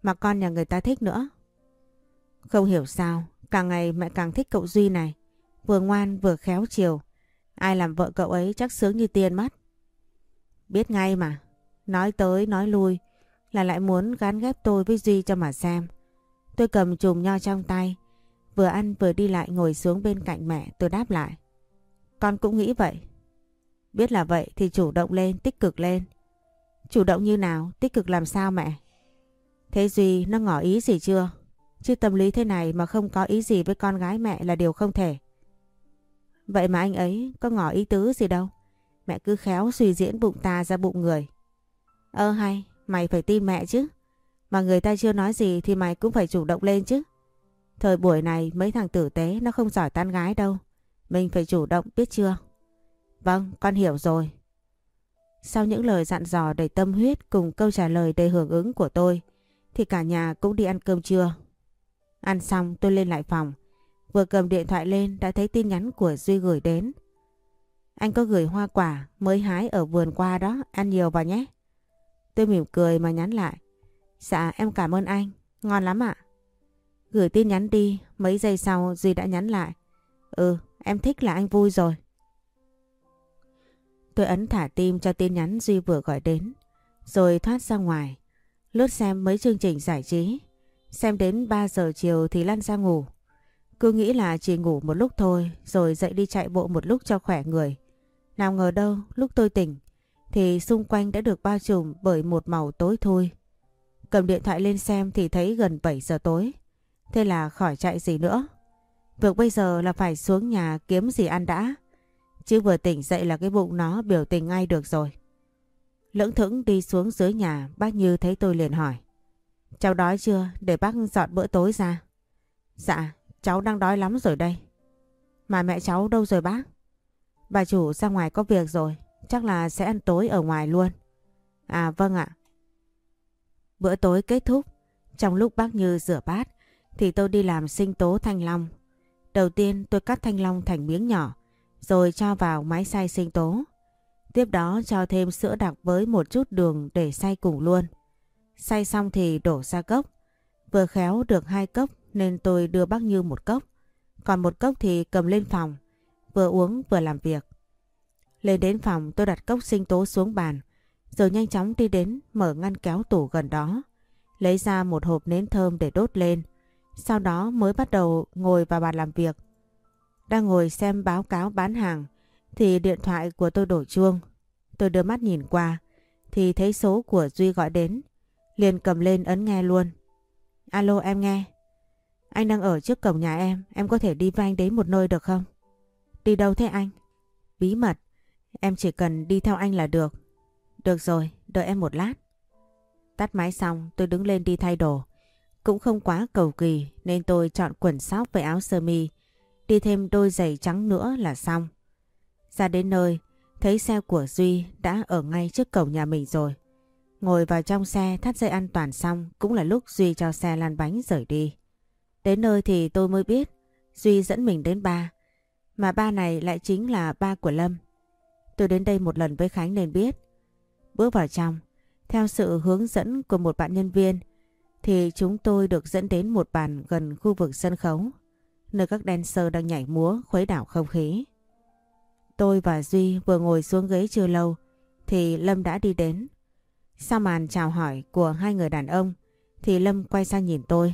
mà con nhà người ta thích nữa. Không hiểu sao, càng ngày mẹ càng thích cậu Duy này. Vừa ngoan vừa khéo chiều. Ai làm vợ cậu ấy chắc sướng như tiền mắt. Biết ngay mà. Nói tới nói lui là lại muốn gán ghép tôi với Duy cho mà xem. Tôi cầm chùm nho trong tay. Vừa ăn vừa đi lại ngồi xuống bên cạnh mẹ tôi đáp lại. Con cũng nghĩ vậy. Biết là vậy thì chủ động lên, tích cực lên. Chủ động như nào, tích cực làm sao mẹ? Thế Duy nó ngỏ ý gì chưa? Chứ tâm lý thế này mà không có ý gì với con gái mẹ là điều không thể. Vậy mà anh ấy có ngỏ ý tứ gì đâu. Mẹ cứ khéo suy diễn bụng ta ra bụng người. Ơ hay, mày phải tin mẹ chứ. Mà người ta chưa nói gì thì mày cũng phải chủ động lên chứ. Thời buổi này mấy thằng tử tế nó không giỏi tan gái đâu. Mình phải chủ động biết chưa? Vâng, con hiểu rồi. Sau những lời dặn dò đầy tâm huyết cùng câu trả lời đầy hưởng ứng của tôi thì cả nhà cũng đi ăn cơm trưa. Ăn xong tôi lên lại phòng. Vừa cầm điện thoại lên đã thấy tin nhắn của Duy gửi đến. Anh có gửi hoa quả mới hái ở vườn qua đó, ăn nhiều vào nhé. Tôi mỉm cười mà nhắn lại. Dạ em cảm ơn anh, ngon lắm ạ. Gửi tin nhắn đi, mấy giây sau Duy đã nhắn lại. Ừ, em thích là anh vui rồi. Tôi ấn thả tim cho tin nhắn Duy vừa gọi đến, rồi thoát ra ngoài, lướt xem mấy chương trình giải trí. Xem đến 3 giờ chiều thì lăn ra ngủ. Cứ nghĩ là chỉ ngủ một lúc thôi rồi dậy đi chạy bộ một lúc cho khỏe người. Nào ngờ đâu lúc tôi tỉnh thì xung quanh đã được bao trùm bởi một màu tối thui. Cầm điện thoại lên xem thì thấy gần 7 giờ tối. Thế là khỏi chạy gì nữa. Việc bây giờ là phải xuống nhà kiếm gì ăn đã. Chứ vừa tỉnh dậy là cái bụng nó biểu tình ngay được rồi. Lưỡng thững đi xuống dưới nhà bác Như thấy tôi liền hỏi. Cháu đói chưa để bác dọn bữa tối ra? Dạ, cháu đang đói lắm rồi đây. Mà mẹ cháu đâu rồi bác? Bà chủ ra ngoài có việc rồi, chắc là sẽ ăn tối ở ngoài luôn. À vâng ạ. Bữa tối kết thúc, trong lúc bác Như rửa bát thì tôi đi làm sinh tố thanh long. Đầu tiên tôi cắt thanh long thành miếng nhỏ rồi cho vào máy xay sinh tố. Tiếp đó cho thêm sữa đặc với một chút đường để xay cùng luôn. Xay xong thì đổ ra cốc. Vừa khéo được hai cốc nên tôi đưa bác Như một cốc. Còn một cốc thì cầm lên phòng. Vừa uống vừa làm việc. Lên đến phòng tôi đặt cốc sinh tố xuống bàn. Rồi nhanh chóng đi đến mở ngăn kéo tủ gần đó. Lấy ra một hộp nến thơm để đốt lên. Sau đó mới bắt đầu ngồi vào bàn làm việc. Đang ngồi xem báo cáo bán hàng thì điện thoại của tôi đổ chuông. Tôi đưa mắt nhìn qua thì thấy số của Duy gọi đến. Liền cầm lên ấn nghe luôn. Alo em nghe. Anh đang ở trước cổng nhà em, em có thể đi với anh đến một nơi được không? Đi đâu thế anh? Bí mật, em chỉ cần đi theo anh là được. Được rồi, đợi em một lát. Tắt máy xong tôi đứng lên đi thay đồ. Cũng không quá cầu kỳ nên tôi chọn quần sóc với áo sơ mi. Đi thêm đôi giày trắng nữa là xong. Ra đến nơi, thấy xe của Duy đã ở ngay trước cổng nhà mình rồi. Ngồi vào trong xe thắt dây an toàn xong cũng là lúc Duy cho xe lăn bánh rời đi. Đến nơi thì tôi mới biết Duy dẫn mình đến ba. Mà ba này lại chính là ba của Lâm. Tôi đến đây một lần với Khánh nên biết Bước vào trong, theo sự hướng dẫn của một bạn nhân viên thì chúng tôi được dẫn đến một bàn gần khu vực sân khấu nơi các dancer đang nhảy múa khuấy đảo không khí. Tôi và Duy vừa ngồi xuống ghế chưa lâu thì Lâm đã đi đến. Sau màn chào hỏi của hai người đàn ông thì Lâm quay sang nhìn tôi.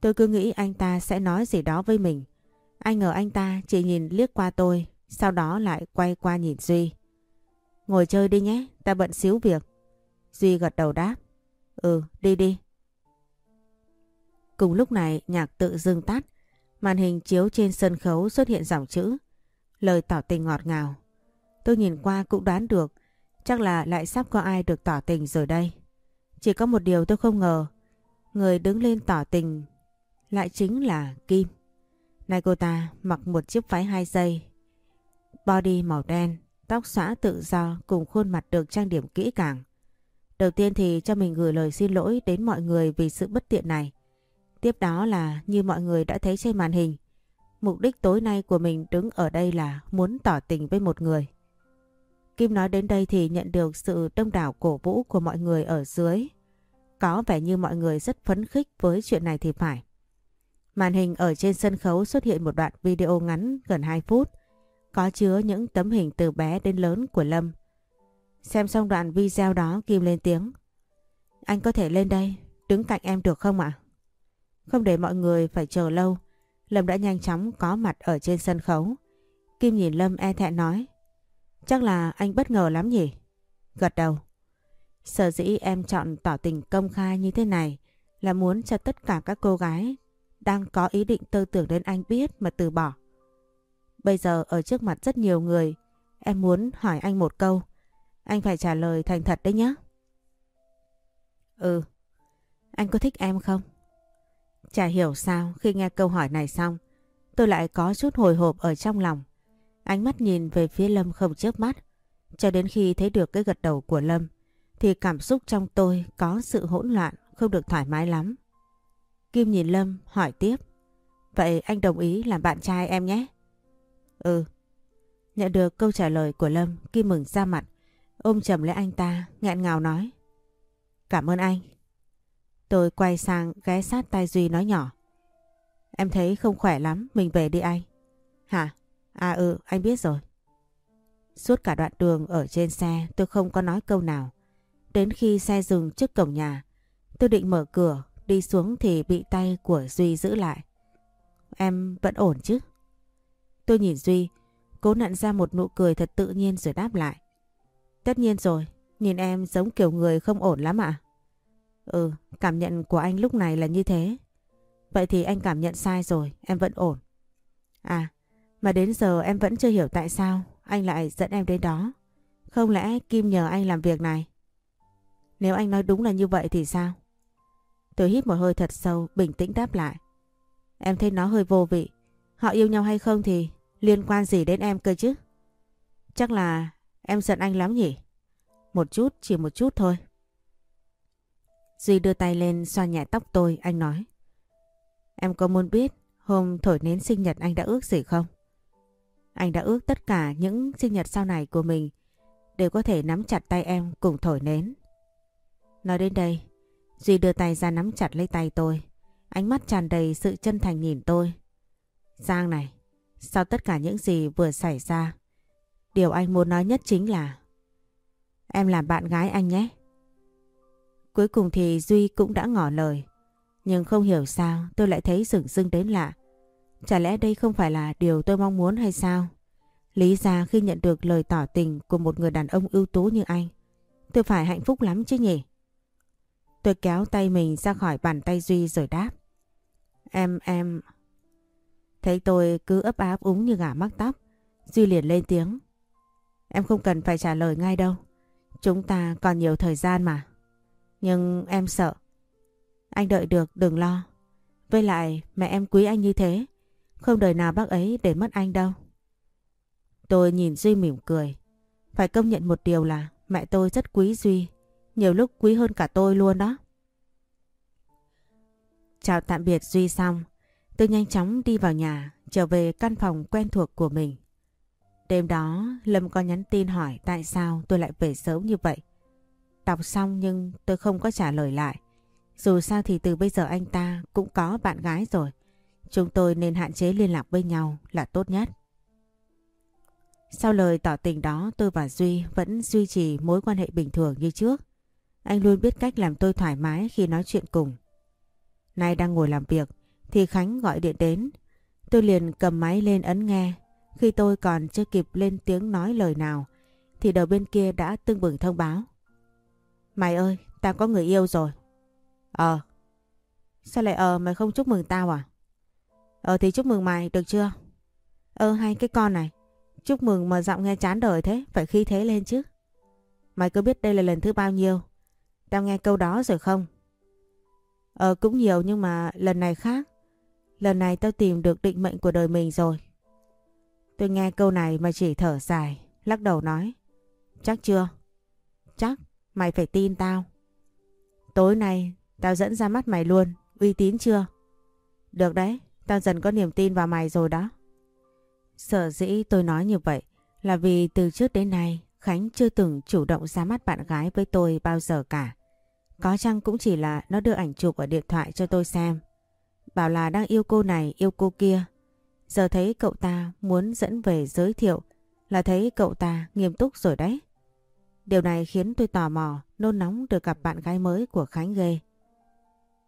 Tôi cứ nghĩ anh ta sẽ nói gì đó với mình. Anh ngờ anh ta chỉ nhìn liếc qua tôi, sau đó lại quay qua nhìn Duy. Ngồi chơi đi nhé, ta bận xíu việc. Duy gật đầu đáp. Ừ, đi đi. Cùng lúc này nhạc tự dưng tắt, màn hình chiếu trên sân khấu xuất hiện dòng chữ, lời tỏ tình ngọt ngào. Tôi nhìn qua cũng đoán được, chắc là lại sắp có ai được tỏ tình rồi đây. Chỉ có một điều tôi không ngờ, người đứng lên tỏ tình lại chính là Kim. Này cô ta mặc một chiếc váy hai dây, body màu đen, tóc xõa tự do cùng khuôn mặt được trang điểm kỹ càng. Đầu tiên thì cho mình gửi lời xin lỗi đến mọi người vì sự bất tiện này. Tiếp đó là như mọi người đã thấy trên màn hình, mục đích tối nay của mình đứng ở đây là muốn tỏ tình với một người. Kim nói đến đây thì nhận được sự đông đảo cổ vũ của mọi người ở dưới. Có vẻ như mọi người rất phấn khích với chuyện này thì phải. Màn hình ở trên sân khấu xuất hiện một đoạn video ngắn gần 2 phút, có chứa những tấm hình từ bé đến lớn của Lâm. Xem xong đoạn video đó Kim lên tiếng. Anh có thể lên đây, đứng cạnh em được không ạ? Không để mọi người phải chờ lâu, Lâm đã nhanh chóng có mặt ở trên sân khấu. Kim nhìn Lâm e thẹn nói. Chắc là anh bất ngờ lắm nhỉ? Gật đầu. Sở dĩ em chọn tỏ tình công khai như thế này là muốn cho tất cả các cô gái đang có ý định tư tưởng đến anh biết mà từ bỏ. Bây giờ ở trước mặt rất nhiều người, em muốn hỏi anh một câu. Anh phải trả lời thành thật đấy nhé. Ừ, anh có thích em không? Chả hiểu sao khi nghe câu hỏi này xong, tôi lại có chút hồi hộp ở trong lòng. Ánh mắt nhìn về phía Lâm không chớp mắt, cho đến khi thấy được cái gật đầu của Lâm, thì cảm xúc trong tôi có sự hỗn loạn, không được thoải mái lắm. Kim nhìn Lâm hỏi tiếp, vậy anh đồng ý làm bạn trai em nhé? Ừ. Nhận được câu trả lời của Lâm, Kim mừng ra mặt, ôm chầm lấy anh ta, nghẹn ngào nói. Cảm ơn anh. Tôi quay sang ghé sát tay Duy nói nhỏ. Em thấy không khỏe lắm, mình về đi anh. Hả? À ừ, anh biết rồi. Suốt cả đoạn đường ở trên xe tôi không có nói câu nào. Đến khi xe dừng trước cổng nhà, tôi định mở cửa, đi xuống thì bị tay của Duy giữ lại. Em vẫn ổn chứ? Tôi nhìn Duy, cố nặn ra một nụ cười thật tự nhiên rồi đáp lại. Tất nhiên rồi, nhìn em giống kiểu người không ổn lắm ạ. Ừ, cảm nhận của anh lúc này là như thế. Vậy thì anh cảm nhận sai rồi, em vẫn ổn. À, mà đến giờ em vẫn chưa hiểu tại sao anh lại dẫn em đến đó. Không lẽ Kim nhờ anh làm việc này? Nếu anh nói đúng là như vậy thì sao? Tôi hít một hơi thật sâu, bình tĩnh đáp lại. Em thấy nó hơi vô vị. Họ yêu nhau hay không thì liên quan gì đến em cơ chứ? Chắc là em giận anh lắm nhỉ? Một chút, chỉ một chút thôi. Duy đưa tay lên xoa nhẹ tóc tôi, anh nói. Em có muốn biết hôm thổi nến sinh nhật anh đã ước gì không? Anh đã ước tất cả những sinh nhật sau này của mình đều có thể nắm chặt tay em cùng thổi nến. Nói đến đây, Duy đưa tay ra nắm chặt lấy tay tôi. Ánh mắt tràn đầy sự chân thành nhìn tôi. Giang này, sau tất cả những gì vừa xảy ra, điều anh muốn nói nhất chính là Em làm bạn gái anh nhé. Cuối cùng thì Duy cũng đã ngỏ lời. Nhưng không hiểu sao tôi lại thấy rừng rưng đến lạ. Chả lẽ đây không phải là điều tôi mong muốn hay sao? Lý ra khi nhận được lời tỏ tình của một người đàn ông ưu tú như anh, tôi phải hạnh phúc lắm chứ nhỉ? Tôi kéo tay mình ra khỏi bàn tay Duy rồi đáp. Em, em... Thấy tôi cứ ấp áp úng như gà mắc tóc, Duy liền lên tiếng. Em không cần phải trả lời ngay đâu. Chúng ta còn nhiều thời gian mà. Nhưng em sợ. Anh đợi được đừng lo. Với lại mẹ em quý anh như thế. Không đời nào bác ấy để mất anh đâu. Tôi nhìn Duy mỉm cười. Phải công nhận một điều là mẹ tôi rất quý Duy. Nhiều lúc quý hơn cả tôi luôn đó. Chào tạm biệt Duy xong. Tôi nhanh chóng đi vào nhà, trở về căn phòng quen thuộc của mình. Đêm đó, Lâm có nhắn tin hỏi tại sao tôi lại về sớm như vậy. Đọc xong nhưng tôi không có trả lời lại. Dù sao thì từ bây giờ anh ta cũng có bạn gái rồi. Chúng tôi nên hạn chế liên lạc với nhau là tốt nhất. Sau lời tỏ tình đó tôi và Duy vẫn duy trì mối quan hệ bình thường như trước. Anh luôn biết cách làm tôi thoải mái khi nói chuyện cùng. Nay đang ngồi làm việc thì Khánh gọi điện đến. Tôi liền cầm máy lên ấn nghe. Khi tôi còn chưa kịp lên tiếng nói lời nào thì đầu bên kia đã tưng bừng thông báo. Mày ơi, tao có người yêu rồi. Ờ. Sao lại ờ mày không chúc mừng tao à? Ờ thì chúc mừng mày, được chưa? Ờ hay cái con này. Chúc mừng mà giọng nghe chán đời thế, phải khi thế lên chứ. Mày có biết đây là lần thứ bao nhiêu? Tao nghe câu đó rồi không? Ờ cũng nhiều nhưng mà lần này khác. Lần này tao tìm được định mệnh của đời mình rồi. Tôi nghe câu này mà chỉ thở dài, lắc đầu nói. Chắc chưa? Chắc, mày phải tin tao. Tối nay tao dẫn ra mắt mày luôn, uy tín chưa? Được đấy, tao dần có niềm tin vào mày rồi đó. Sở dĩ tôi nói như vậy là vì từ trước đến nay Khánh chưa từng chủ động ra mắt bạn gái với tôi bao giờ cả. Có chăng cũng chỉ là nó đưa ảnh chụp ở điện thoại cho tôi xem. Bảo là đang yêu cô này, yêu cô kia. Giờ thấy cậu ta muốn dẫn về giới thiệu là thấy cậu ta nghiêm túc rồi đấy. Điều này khiến tôi tò mò, nôn nóng được gặp bạn gái mới của Khánh ghê.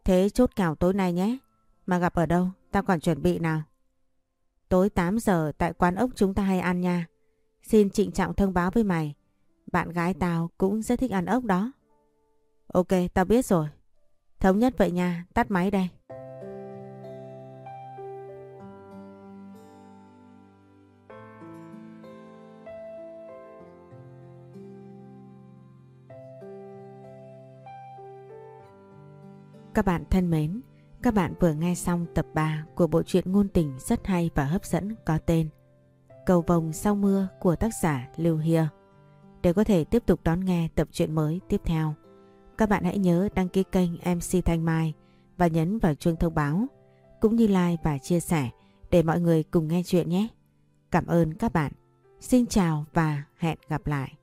Thế chốt kèo tối nay nhé. Mà gặp ở đâu, ta còn chuẩn bị nào. Tối 8 giờ tại quán ốc chúng ta hay ăn nha. Xin trịnh trọng thông báo với mày. Bạn gái tao cũng rất thích ăn ốc đó. Ok, tao biết rồi. Thống nhất vậy nha, tắt máy đây. Các bạn thân mến, các bạn vừa nghe xong tập 3 của bộ truyện ngôn tình rất hay và hấp dẫn có tên Cầu vồng sau mưa của tác giả Lưu Hia. Để có thể tiếp tục đón nghe tập truyện mới tiếp theo, các bạn hãy nhớ đăng ký kênh MC Thanh Mai và nhấn vào chuông thông báo, cũng như like và chia sẻ để mọi người cùng nghe chuyện nhé. Cảm ơn các bạn. Xin chào và hẹn gặp lại.